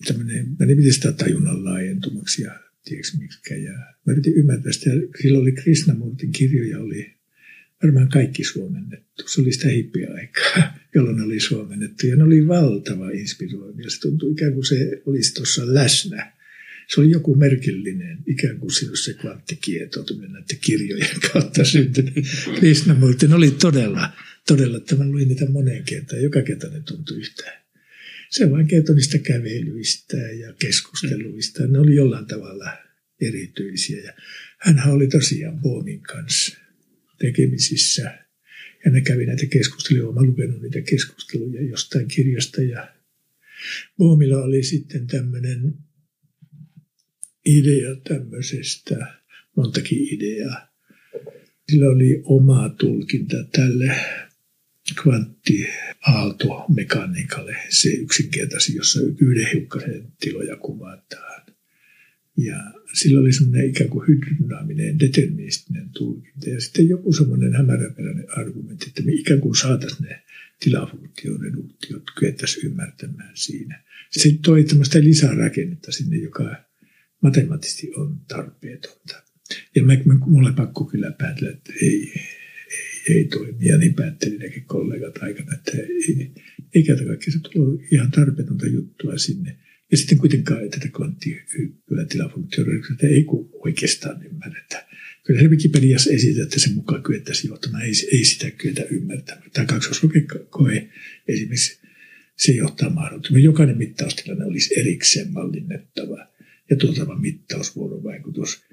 tämmöinen, mä nimitin sitä tajunnan laajentumaksi ja tiedätkö miksi. Ja mä yritin ymmärtää sitä. Silloin oli Krishnamurtin kirjoja, oli varmaan kaikki suomennettu. Se oli sitä hippiaikaa, jolloin oli suomennettu. Ja ne oli valtava inspiroivia. Se tuntui ikään kuin se olisi tuossa läsnä. Se oli joku merkillinen, ikään kuin sinussa se kvanttikietoutuminen näiden kirjojen kautta syntynyt Krishnamurti. Ne oli todella, todella, että mä luin niitä moneen kertaan. Joka kerta ne tuntui yhtään se vain kertoi niistä kävelyistä ja keskusteluista. Ne oli jollain tavalla erityisiä. Ja hänhän oli tosiaan Boomin kanssa tekemisissä. Ja ne kävi näitä keskusteluja. Olen lukenut niitä keskusteluja jostain kirjasta. Ja Boomilla oli sitten tämmöinen idea tämmöisestä, montakin ideaa. Sillä oli oma tulkinta tälle kvanttiaaltomekaniikalle. Se yksinkertaisi, jossa yhden hiukkasen tiloja kuvataan. Ja sillä oli semmoinen ikään kuin hydrodynaaminen, deterministinen tulkinta. Ja sitten joku semmoinen hämäräperäinen argumentti, että me ikään kuin saataisiin ne tilafunktioreduktiot kyettäisiin ymmärtämään siinä. Se toi tämmöistä lisärakennetta sinne, joka matemaattisesti on tarpeetonta. Ja mä, mulla pakko kyllä päätellä, että ei, ei, ei toimi. Ja niin päätteli nekin kollegat aikana, että ei, ei kerta kaikki se tulee ihan tarpeetonta juttua sinne. Ja sitten kuitenkaan tätä kvanttihyppyä tilafunktioreduksesta ei oikeastaan ymmärretä. Kyllä se Wikipediassa esitetään, että se mukaan kyettäisiin johtamaan, ei, ei sitä kyetä ymmärtämään. Tämä kaksoislukekoe esimerkiksi, se johtaa mahdottomaan. Jokainen mittaustilanne olisi erikseen mallinnettava ja tuotava mittausvuorovaikutus.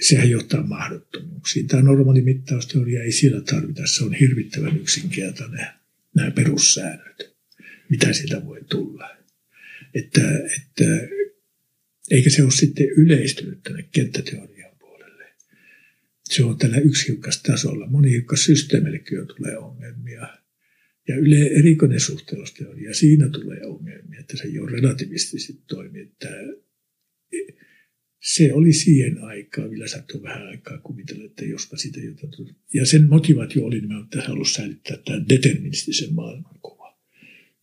Sehän johtaa mahdottomuuksiin. Tämä normaali mittausteoria ei siellä tarvita, se on hirvittävän yksinkertainen nämä perussäännöt, mitä siitä voi tulla. Että, että, eikä se ole sitten yleistynyt tänne kenttäteoriaan se on tällä yksihiukkastasolla. Monihiukkassysteemillekin tulee ongelmia. Ja yle erikoinen suhteellusteoria, siinä tulee ongelmia, että se ei ole relativistisesti toimi. Että se oli siihen aikaan, vielä saattoi vähän aikaa kuvitella, että jospa sitä jotain Ja sen motivaatio oli nimenomaan, että halusi säilyttää tämä deterministisen maailmankuva.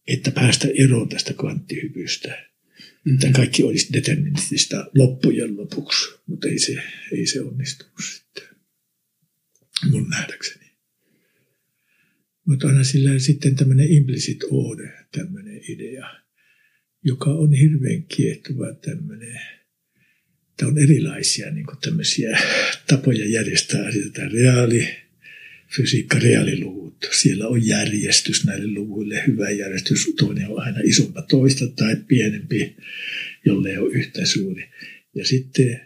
Että päästä eroon tästä kvanttihypystä. Mm-hmm. Tämä kaikki olisi deterministista loppujen lopuksi, mutta ei se, ei se onnistunut sitten mun nähdäkseni. Mutta aina sillä sitten tämmöinen implicit order, tämmöinen idea, joka on hirveän kiehtova tämmöinen. Tämä on erilaisia niin tapoja järjestää asioita. Reaali, fysiikka, reaaliluvut. Siellä on järjestys näille luvuille, hyvä järjestys. Toinen on aina isompa toista tai pienempi, jolle ei ole yhtä suuri. Ja sitten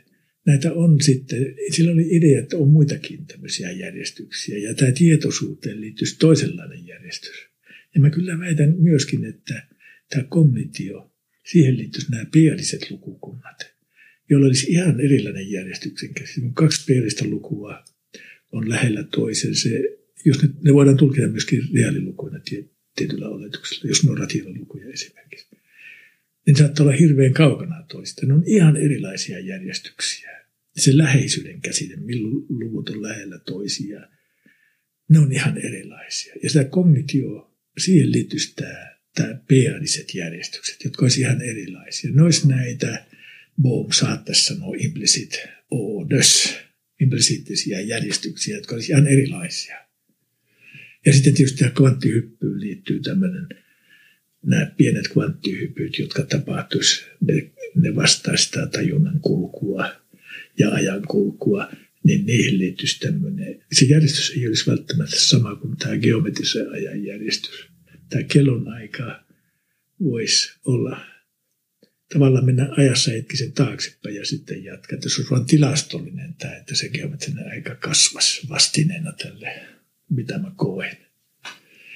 näitä on sitten, sillä oli idea, että on muitakin tämmöisiä järjestyksiä. Ja tämä tietoisuuteen liittyisi toisenlainen järjestys. Ja mä kyllä väitän myöskin, että tämä kognitio, siihen liittyisi nämä piiriset lukukunnat, joilla olisi ihan erilainen järjestyksen käsitys. Kun kaksi piiristä lukua on lähellä toisen, se, jos ne, ne voidaan tulkita myöskin reaalilukuina tietyllä oletuksella, jos ne on rationaalilukuja esimerkiksi niin saattaa olla hirveän kaukana toista. Ne on ihan erilaisia järjestyksiä. Se läheisyyden käsite, milloin luvut on lähellä toisiaan, ne on ihan erilaisia. Ja sitä kognitio, siihen liittyy tämä, tämä peaniset järjestykset, jotka olisi ihan erilaisia. Ne olisi näitä, Bohm saattaisi sanoa implicit orders, implisiittisiä järjestyksiä, jotka olisi ihan erilaisia. Ja sitten tietysti kvanttihyppyyn liittyy tämmöinen – nämä pienet kvanttihypyt, jotka tapahtuisi, ne, ne vastaa sitä tajunnan kulkua ja ajan kulkua, niin niihin liittyisi tämmöinen, se järjestys ei olisi välttämättä sama kuin tämä geometrisen ajan järjestys. Tämä kellonaika voisi olla tavallaan mennä ajassa hetkisen taaksepäin ja sitten jatkaa. Että se olisi vain tilastollinen tämä, että se geometrinen aika kasvasi vastineena tälle, mitä mä koen.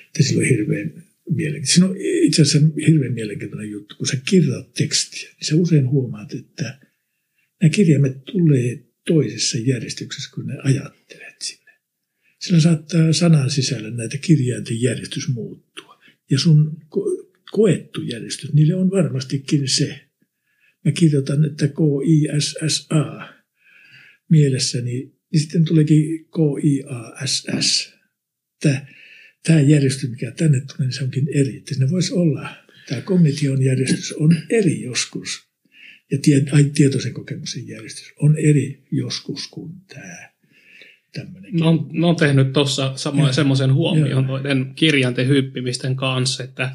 Että sillä on hirveän mielenkiintoista. Siinä on itse asiassa hirveän mielenkiintoinen juttu, kun sä kirjoitat tekstiä, niin sä usein huomaat, että nämä kirjaimet tulee toisessa järjestyksessä, kun ne ajattelet sinne. Sillä saattaa sanan sisällä näitä kirjainten järjestys muuttua. Ja sun koettu järjestys, niille on varmastikin se. Mä kirjoitan, että K-I-S-S-A mielessäni, niin sitten tuleekin K-I-A-S-S. Tämä tämä järjestys, mikä tänne tulee, niin se onkin eri. Että ne voisi olla, tämä kognition järjestys on eri joskus. Ja ai, tietoisen kokemuksen järjestys on eri joskus kuin tämä tämmöinen. No, on, no on tehnyt tuossa semmoisen huomioon noiden kirjainten hyppimisten kanssa, että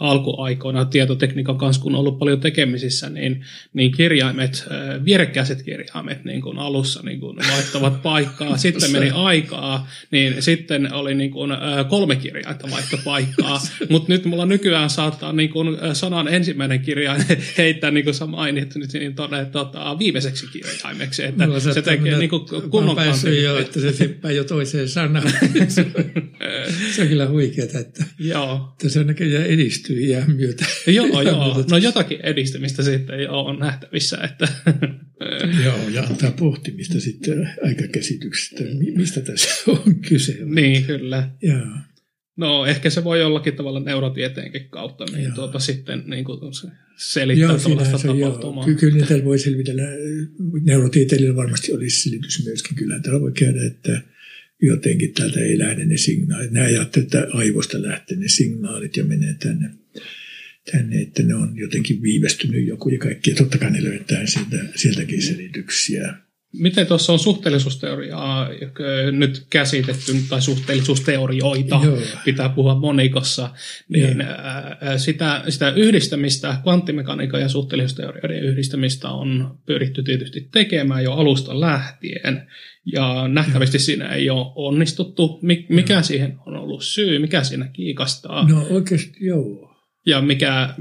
alkuaikoina tietotekniikan kanssa, kun on ollut paljon tekemisissä, niin, niin kirjaimet, vierekkäiset kirjaimet niin kuin alussa niin kuin vaihtavat paikkaa. Sitten meni aikaa, niin sitten oli niin kuin kolme kirjainta vaihto paikkaa. Mutta nyt mulla nykyään saattaa niin kuin sanan ensimmäinen kirjain heittää, niin kuin sä mainit, niin tuonne tota, viimeiseksi kirjaimeksi. Että no, se tekee niin kuin kunnon jo, että se tippää jo toiseen sanaan. se on kyllä huikeaa, että, Joo. että se on näköjään edistyy iän myötä. Joo, joo. No jotakin edistymistä sitten on nähtävissä. Että. joo, ja antaa pohtimista sitten aikakäsityksestä, mistä tässä on kyse. Niin, kyllä. Joo. No ehkä se voi jollakin tavalla neurotieteenkin kautta niin joo. tuota, sitten niin kuin se selittää joo, tällaista se, tapahtumaa. Joo. Kyllä täällä voi selvitellä. Neurotieteellä varmasti olisi selitys myöskin. Kyllä täällä voi käydä, että jotenkin täältä ei lähde ne signaalit. Nämä ajattelee, että aivosta lähtee ne signaalit ja menee tänne, tänne, että ne on jotenkin viivästynyt joku ja kaikki. Ja totta kai ne löytää sieltä, sieltäkin selityksiä. Miten tuossa on suhteellisuusteoriaa nyt käsitetty, tai suhteellisuusteorioita, Joo. pitää puhua monikossa, niin sitä, sitä yhdistämistä, kvanttimekaniikan ja suhteellisuusteorioiden yhdistämistä on pyritty tietysti tekemään jo alusta lähtien, ja nähtävästi siinä ei ole onnistuttu. Mikä joo. siihen on ollut syy, mikä siinä kiikastaa? No oikeasti joo. Ja mikä,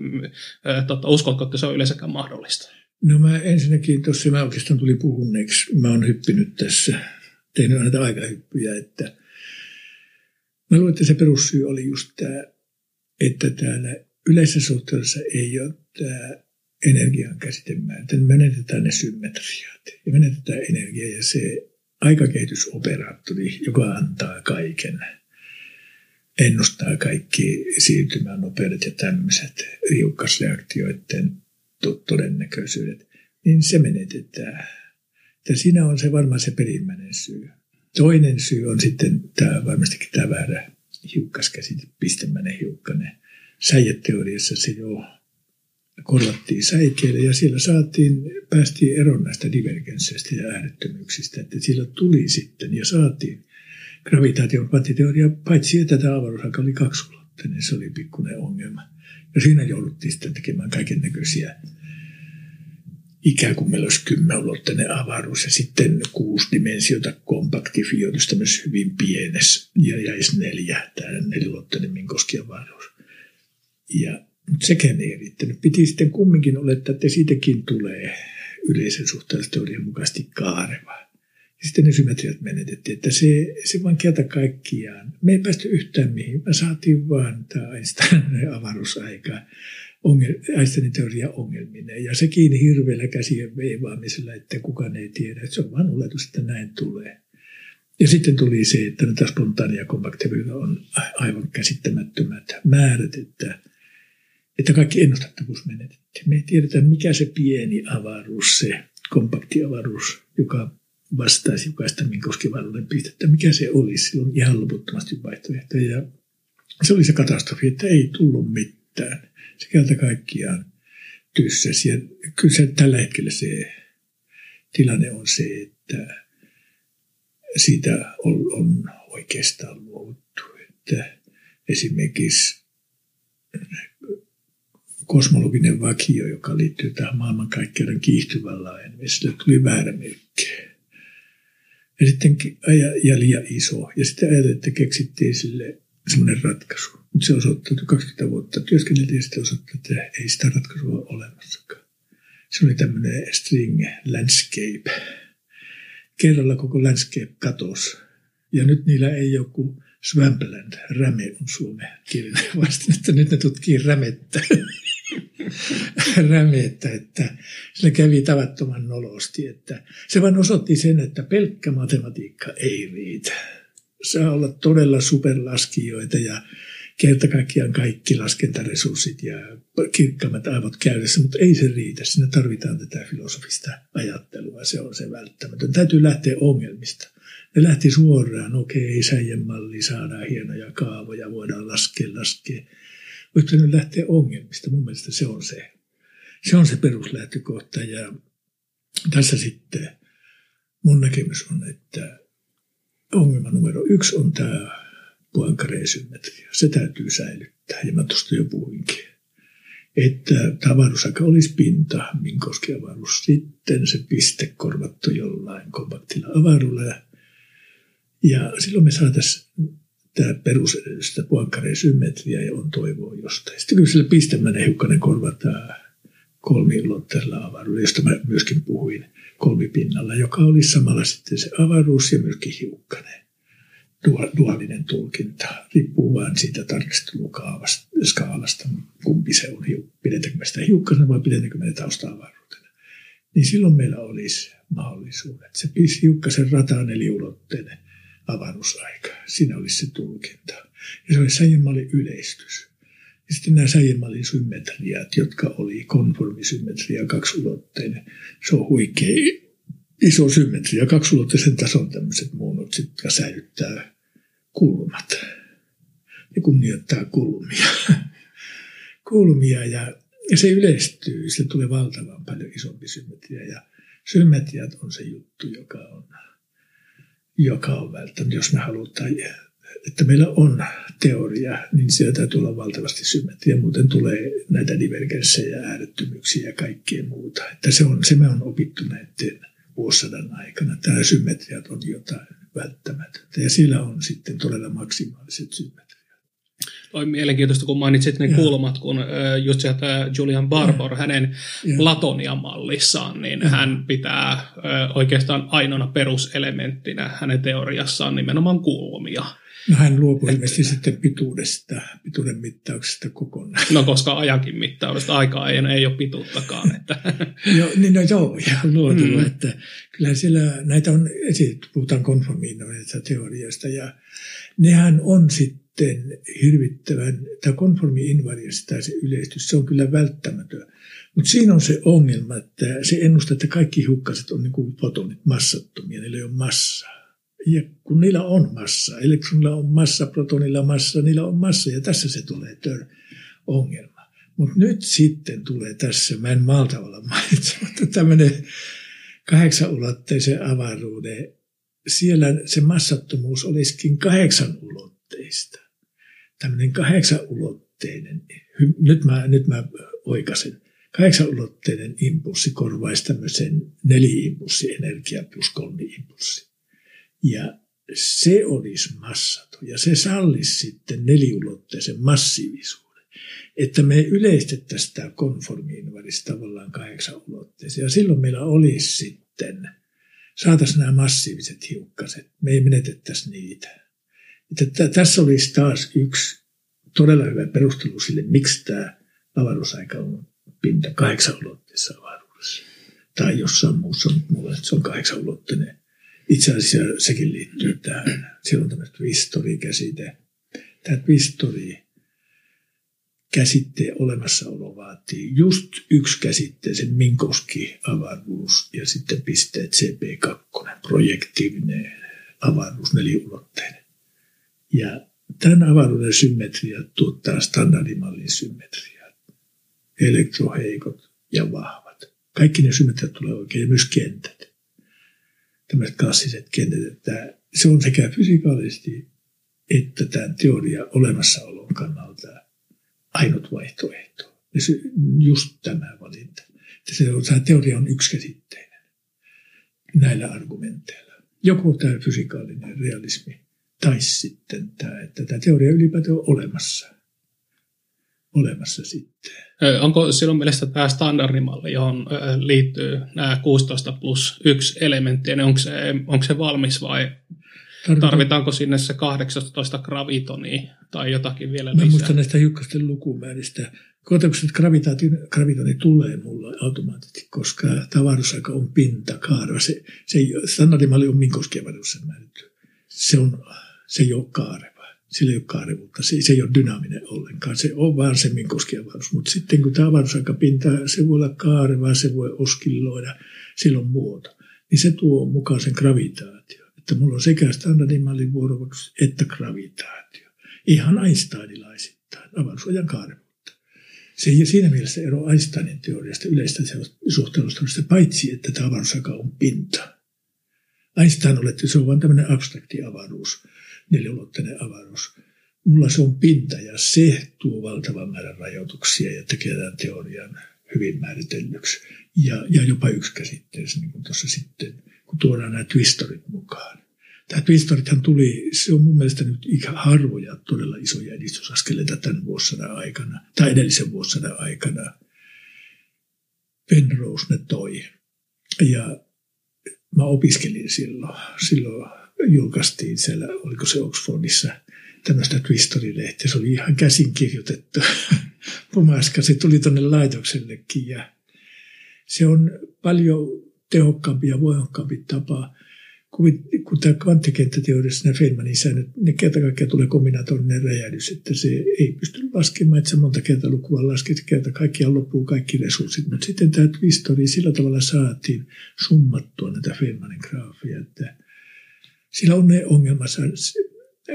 tota, uskotko, että se on yleensäkään mahdollista? No mä ensinnäkin tuossa, mä oikeastaan tuli puhuneeksi, mä oon hyppinyt tässä, tehnyt näitä aikahyppyjä, että mä luulen, että se perussyy oli just tämä, että täällä yleisessä suhteessa ei ole tämä energian käsitemäärä. Menetetään ne symmetriat ja menetetään energiaa ja se aikakehitysoperaattori, joka antaa kaiken, ennustaa kaikki siirtymänopeudet ja tämmöiset hiukkasreaktioiden todennäköisyydet, niin se menetetään. Ja siinä on se varmaan se perimmäinen syy. Toinen syy on sitten tämä varmastikin tämä väärä hiukkaskäsite, pistemäinen hiukkanen. Säijeteoriassa se jo korvattiin säikeille ja siellä saatiin, päästiin eron näistä divergensseistä ja äärettömyyksistä, että siellä tuli sitten ja saatiin gravitaation kvanttiteoria, paitsi että tämä avaruusaika oli kaksiulotteinen, se oli pikkuinen ongelma. Ja siinä jouduttiin sitten tekemään kaiken näköisiä ikään kuin meillä olisi kymmenulotteinen avaruus ja sitten kuusi dimensiota kompaktifioitus tämmöisessä hyvin pienessä ja jäisi neljä, tämä nelilotteinen Minkoski avaruus. Ja mutta sekään ei riittänyt. Piti sitten kumminkin olettaa, että siitäkin tulee yleisen suhteellisuusteorian mukaisesti kaareva. Sitten symmetriat menetettiin, että se, se vaan kerta kaikkiaan. Me ei päästy yhtään mihin. Me saatiin vaan tämä Einsteinin avaruusaika, ongel, Einsteinin teoria ongelminen. Ja sekin hirveällä käsien veivaamisella, että kukaan ei tiedä. Että se on vain oletus, että näin tulee. Ja sitten tuli se, että näitä spontaania kompaktivyydellä on aivan käsittämättömät määrät, että – että kaikki ennustettavuus menetettiin. Me ei tiedetä, mikä se pieni avaruus, se kompakti avaruus, joka vastaisi jokaista Minkowski-varuuden pistettä, mikä se olisi. Sillä on ihan loputtomasti vaihtoehtoja. Ja se oli se katastrofi, että ei tullut mitään. Se kerta kaikkiaan tyssäsi. Ja kyllä se, tällä hetkellä se tilanne on se, että siitä on, on oikeastaan luovuttu. Että esimerkiksi kosmologinen vakio, joka liittyy tähän maailmankaikkeuden kiihtyvän laajenemiseen. Tuli väärä merkki. Ja sitten ja, liian iso. Ja sitten ajateltiin, että keksittiin sille semmoinen ratkaisu. Mutta se osoittautui 20 vuotta työskenneltiin ja sitten osoittautui, että ei sitä ratkaisua ole olemassakaan. Se oli tämmöinen string landscape. Kerralla koko landscape katosi. Ja nyt niillä ei joku Swampland, räme on suomen kielinen vasta, että nyt ne tutkii rämettä. rämettä, että se kävi tavattoman nolosti. Että se vain osoitti sen, että pelkkä matematiikka ei riitä. Saa olla todella superlaskijoita ja kerta kaikkiaan kaikki laskentaresurssit ja kirkkaammat aivot käydessä, mutta ei se riitä. Siinä tarvitaan tätä filosofista ajattelua, se on se välttämätön. Täytyy lähteä ongelmista. Ne lähti suoraan, okei, säijän malli, saadaan hienoja kaavoja, voidaan laskea, laskea olisi pitänyt lähteä ongelmista. Mun mielestä se on se, se, on se peruslähtökohta. Ja tässä sitten mun näkemys on, että ongelma numero yksi on tämä Poincaré-symmetria. Se täytyy säilyttää, ja mä tuosta jo puhuinkin. Että tämä avaruusaika olisi pinta, Minkowski avaruus. Sitten se piste korvattu jollain kompaktilla avaruudella. Ja silloin me saataisiin tämä perusedellytys, sitä symmetriä ja on toivoa jostain. Sitten kyllä sillä pistemäinen hiukkanen korvataan kolmiulotteisella avaruudella, josta mä myöskin puhuin kolmipinnalla, joka oli samalla sitten se avaruus ja myöskin hiukkanen. Duaalinen tulkinta riippuu vain siitä tarkisteluskaalasta, kumpi se on, pidetäänkö me sitä hiukkasena vai pidetäänkö me tausta-avaruutena. Niin silloin meillä olisi mahdollisuudet. Se hiukkasen rata neliulotteinen avaruusaika. Siinä olisi se tulkinta. Ja se oli säijämallin yleistys. Ja sitten nämä säijämallin symmetriat, jotka oli konformisymmetria, kaksulotteinen. Se on huikea iso symmetria, kaksulotteisen tason tämmöiset muunnot, jotka säilyttää kulmat ja kunnioittaa kulmia. kulmia ja, ja se yleistyy, se tulee valtavan paljon isompi symmetria ja symmetriat on se juttu, joka on, joka on välttämättä, jos me halutaan, että meillä on teoria, niin siellä täytyy olla valtavasti symmetria, muuten tulee näitä divergenssejä, äärettömyyksiä ja kaikkea muuta. Että se, on, se me on opittu näiden vuosisadan aikana. Tämä symmetriat on jotain välttämätöntä ja sillä on sitten todella maksimaaliset symmetriat. On mielenkiintoista, kun mainitsit ne ja. kulmat, kun just se, että Julian Barbour, ja. hänen ja. Platonia-mallissaan, niin ja. hän pitää oikeastaan ainoana peruselementtinä hänen teoriassaan nimenomaan kulmia. No hän luopui ilmeisesti sitten pituudesta, pituuden mittauksesta kokonaan. No koska ajankin mittaudesta aikaa ei, ei ole pituuttakaan. Että. joo, niin no joo, ihan luotulla, mm. että kyllä siellä näitä on esitetty, puhutaan konformiinoista teoriasta ja nehän on sitten hirvittävän, tämä konformi invarianssi tai se yleistys, se on kyllä välttämätön. Mutta siinä on se ongelma, että se ennustaa, että kaikki hiukkaset on niin kuin fotonit massattomia, niillä ei ole massaa. Ja kun niillä on massa, elektronilla on massa, protonilla massa, niillä on massa ja tässä se tulee tör ongelma. Mutta nyt sitten tulee tässä, mä en malta olla mainitsematta, tämmöinen kahdeksanulotteisen avaruuden, siellä se massattomuus olisikin kahdeksan ulotteista. Tämmöinen kahdeksanulotteinen, nyt mä, nyt mä oikasen, kahdeksanulotteinen impulssi korvaisi tämmöisen neliimpulssi energia plus kolmi-impulssi. Ja se olisi massaton ja se sallisi sitten neliulotteisen massiivisuuden. Että me yleistettäisiin tämä konformiinvarista tavallaan kahdeksan ulotteeseen. Ja silloin meillä olisi sitten, saataisiin nämä massiiviset hiukkaset. Me ei menetettäisi niitä. Että tässä olisi taas yksi todella hyvä perustelu sille, miksi tämä avaruusaika on pinta kahdeksan ulotteessa avaruudessa. Tai jossain muussa, mutta se on kahdeksan ulotteinen itse asiassa sekin liittyy tähän. Siellä on tämmöinen twistori-käsite. Tämä twistori käsitteen olemassaolo vaatii just yksi käsitteen, sen Minkowski-avaruus ja sitten pisteet CP2, projektiivinen avaruus, neliulotteinen. Ja tämän avaruuden symmetria tuottaa standardimallin symmetriaa. Elektroheikot ja vahvat. Kaikki ne symmetriat tulee oikein ja myös kentät tämmöiset klassiset kentät, että se on sekä fysikaalisesti että tämän teoria olemassaolon kannalta ainut vaihtoehto. Ja se, just tämä valinta. Että se on, tämä teoria on yksikäsitteinen näillä argumenteilla. Joko tämä fysikaalinen realismi tai sitten tämä, että tämä teoria ylipäätään on olemassa olemassa sitten. Onko sinun mielestä tämä standardimalli, johon liittyy nämä 16 plus 1 elementtiä, niin onko se, onko se valmis vai tarvitaanko sinne se 18 gravitoni tai jotakin vielä lisää? Mä muistan näistä hiukkasten lukumääristä. Koetukset gravitoni tulee mulle automaattisesti, koska tavaruusaika on kaara. Se, se standardimalli on Minkowskin määritty. Se, on, se ei ole kaare sillä ei ole kaarevuutta. Se, se ei ole dynaaminen ollenkaan. Se on vaan se avaruus. Mutta sitten kun tämä avaruusaikapinta, se voi olla kaareva, se voi oskilloida, sillä on muoto. Niin se tuo mukaan sen gravitaatio. Että mulla on sekä standardimallin vuorovaikutus että gravitaatio. Ihan Einsteinilaisittain avaruusajan kaarevuutta. Se ei siinä mielessä ero Einsteinin teoriasta yleistä suhteellisuudesta, paitsi että tämä avaruusaika on pinta. Einstein oletti, se on vain tämmöinen abstrakti avaruus neliulotteinen avaruus. Mulla se on pinta ja se tuo valtavan määrän rajoituksia ja tekee tämän teorian hyvin määritellyksi. Ja, ja jopa yksikäsitteessä, niin kuin tuossa sitten, kun tuodaan nämä twistorit mukaan. Tämä twistorithan tuli, se on mun mielestä nyt ihan harvoja todella isoja edistysaskeleita tämän vuosisadan aikana, tai edellisen vuosisadan aikana. Penrose ne toi. Ja mä opiskelin silloin, silloin julkaistiin siellä, oliko se Oxfordissa, tämmöistä twistorilehtiä. Se oli ihan käsin kirjoitettu pumaska. Se tuli tuonne laitoksellekin ja se on paljon tehokkaampi ja voimakkaampi tapa kun tämä kvanttikenttäteoriassa nämä Feynmanin säännöt, ne kerta kaikkiaan tulee kombinaatorinen räjähdys, että se ei pysty laskemaan, että se monta kertaa lukua laskee, että kerta kaikkiaan loppuu kaikki resurssit. Mutta sitten tämä twistori sillä tavalla saatiin summattua näitä Feynmanin graafia, että sillä on ne ongelmansa,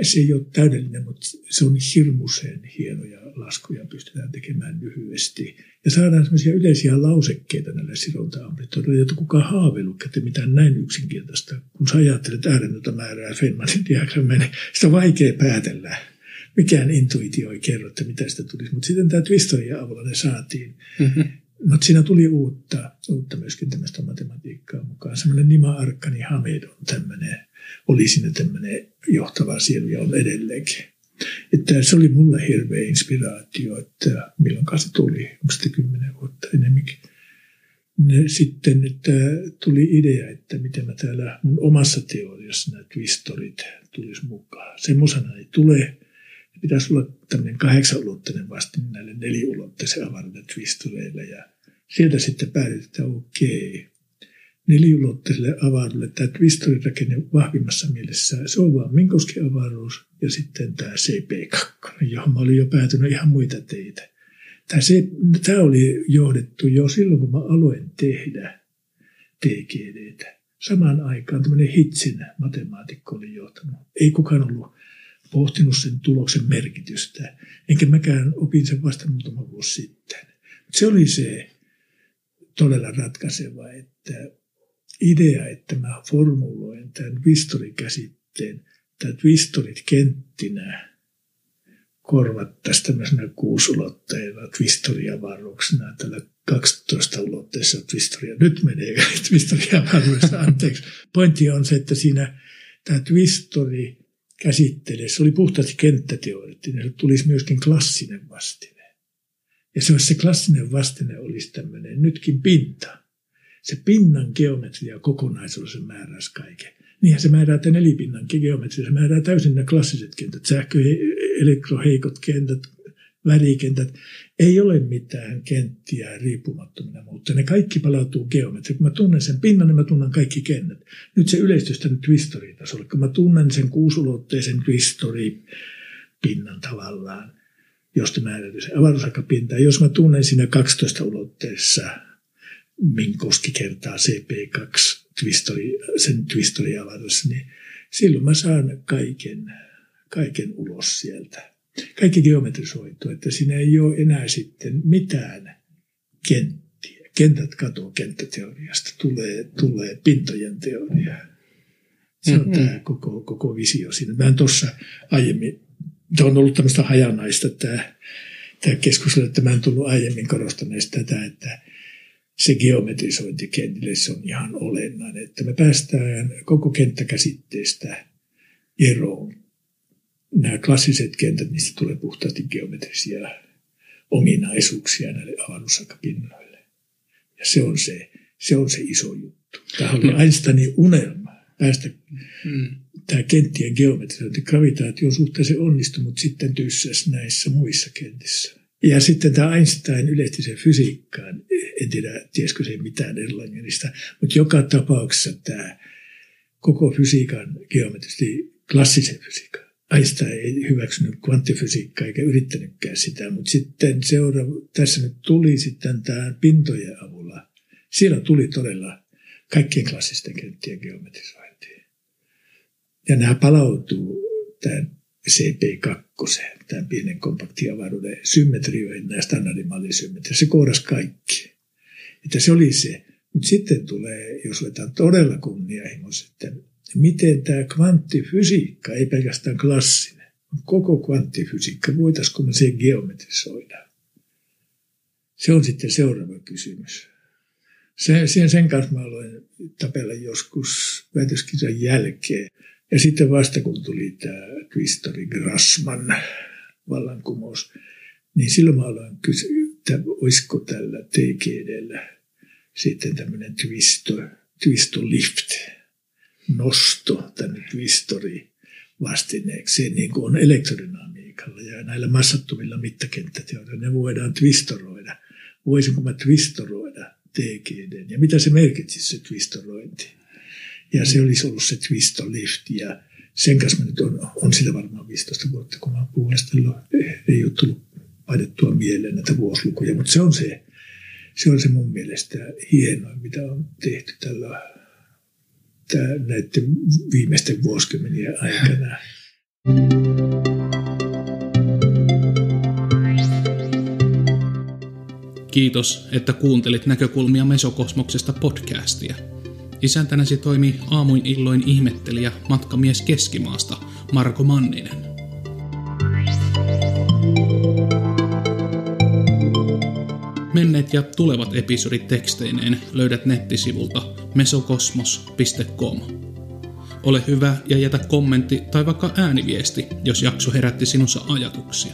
se ei ole täydellinen, mutta se on hirmuisen hienoja laskuja pystytään tekemään lyhyesti. Ja saadaan sellaisia yleisiä lausekkeita näille sidonta-amplitoideille, joita kukaan haaveillut, että mitään näin yksinkertaista. Kun sä ajattelet äärennötä määrää Feynmanin diagrammeja, niin sitä on vaikea päätellä. Mikään intuitio ei kerro, että mitä sitä tulisi. Mutta sitten tämä twistorin avulla ne saatiin. Mm-hmm. Mutta siinä tuli uutta, uutta myöskin tämmöistä matematiikkaa mukaan. Semmoinen Nima Arkani Hamed on tämmöinen oli siinä tämmöinen johtava sielu ja on edelleenkin. Että se oli mulle hirveä inspiraatio, että milloin se tuli, onko se kymmenen vuotta enemmänkin. Sitten että tuli idea, että miten mä täällä mun omassa teoriassa nämä twistorit tulisi mukaan. Semmoisena ei tule. Pitäisi olla tämmöinen kahdeksanulotteinen vastine näille neliulotteisen avaruuden twistoreille. Ja sieltä sitten päädyttiin, että okei, neliulotteiselle avaruudelle tämä twistorirakenne vahvimmassa mielessä. Se on vaan Minkowskin avaruus ja sitten tämä CP2, johon mä olin jo päätynyt ihan muita teitä. Tämä, tämä oli johdettu jo silloin, kun mä aloin tehdä TGDtä. Samaan aikaan tämmöinen Hitsin matemaatikko oli johtanut. Ei kukaan ollut pohtinut sen tuloksen merkitystä, enkä mäkään opin sen vasta muutama vuosi sitten. Se oli se todella ratkaiseva, että idea, että mä formuloin tämän Twistori-käsitteen, tai Twistorit kenttinä korvattaisiin tämmöisenä kuusulotteilla Twistori-avaruuksena tällä 12 ulotteessa Twistoria. Nyt menee Twistori-avaruudessa, anteeksi. Pointti on se, että siinä tämä Twistori käsittelee, se oli puhtaasti kenttäteoreettinen, se tulisi myöskin klassinen vastine. Ja se, se klassinen vastine olisi tämmöinen nytkin pinta se pinnan geometria kokonaisuus määräisi kaiken. Niinhän se määrää tämän nelipinnan geometria. Se määrää täysin nämä klassiset kentät, sähkö, elektroheikot kentät, värikentät. Ei ole mitään kenttiä riippumattomina, mutta ne kaikki palautuu geometriaan. Kun mä tunnen sen pinnan, niin mä tunnen kaikki kentät. Nyt se yleistyy tänne twistori-tasolle. Kun mä tunnen sen kuusulotteisen twistori-pinnan tavallaan, josta määräytyy se avaruusaikapinta. Jos mä tunnen siinä 12 ulotteessa Minkowski kertaa CP2 twistori, sen twistori avaruudessa, niin silloin mä saan kaiken, kaiken ulos sieltä. Kaikki geometrisoitu, että siinä ei ole enää sitten mitään kenttiä. Kentät katoaa kenttäteoriasta, tulee, tulee pintojen teoria. Se on mm-hmm. tämä koko, koko visio siinä. Mä en tuossa aiemmin, tämä on ollut tämmöistä hajanaista tämä, tämä keskustelu, että mä en tullut aiemmin korostaneesta tätä, että se geometrisointi kentille se on ihan olennainen, että me päästään koko kenttäkäsitteestä eroon. Nämä klassiset kentät, niistä tulee puhtaasti geometrisia ominaisuuksia näille avaruusaikapinnoille. Ja se on se, se on se iso juttu. Tämä oli Einsteinin unelma päästä mm. tämä kenttien geometrisointi. Gravitaatio suhteeseen onnistui, mutta sitten tyssäsi näissä muissa kentissä. Ja sitten tämä Einstein yleisti sen fysiikkaan. En tiedä, tiesikö se mitään Erlangenista, mutta joka tapauksessa tämä koko fysiikan geometrisesti klassisen fysiikan. Einstein ei hyväksynyt kvanttifysiikkaa eikä yrittänytkään sitä, mutta sitten seuraava, tässä nyt tuli sitten tämä pintojen avulla. Siellä tuli todella kaikkien klassisten kenttien geometrisointi. Ja nämä palautuu tämän CP2, tämän pienen kompaktiavaruuden symmetrioihin, nämä standardimallisymmetriä. Se koodasi kaikki. Että se oli se. Mutta sitten tulee, jos otetaan todella kunnianhimoisesti, miten tämä kvanttifysiikka, ei pelkästään klassinen, koko kvanttifysiikka, voitaisiko me sen geometrisoida? Se on sitten seuraava kysymys. Sen, sen kanssa mä aloin tapella joskus väitöskirjan jälkeen. Ja sitten vasta kun tuli tämä Twistori Grassman vallankumous, niin silloin mä aloin kysyä, että olisiko tällä TGDllä sitten tämmöinen twisto, lift, nosto tänne twistori vastineeksi, niin kuin on elektrodynamiikalla ja näillä massattomilla mittakenttäteorioilla, ne voidaan twistoroida. Voisinko mä twistoroida TGD ja mitä se merkitsisi se twistorointi? Ja se olisi ollut se Twisto Lift ja sen kanssa mä nyt on, on sitä varmaan 15 vuotta, kun mä oon puhustellut. Ei ole tullut painettua mieleen näitä vuosilukuja, mutta se on se, se on se mun mielestä hienoin, mitä on tehty tällä tää, näiden viimeisten vuosikymmenien aikana. Kiitos, että kuuntelit näkökulmia Mesokosmoksesta podcastia. Isäntänäsi toimii aamuin illoin ihmettelijä matkamies Keskimaasta Marko Manninen. Menneet ja tulevat episodit teksteineen löydät nettisivulta mesokosmos.com. Ole hyvä ja jätä kommentti tai vaikka ääniviesti, jos jakso herätti sinussa ajatuksia.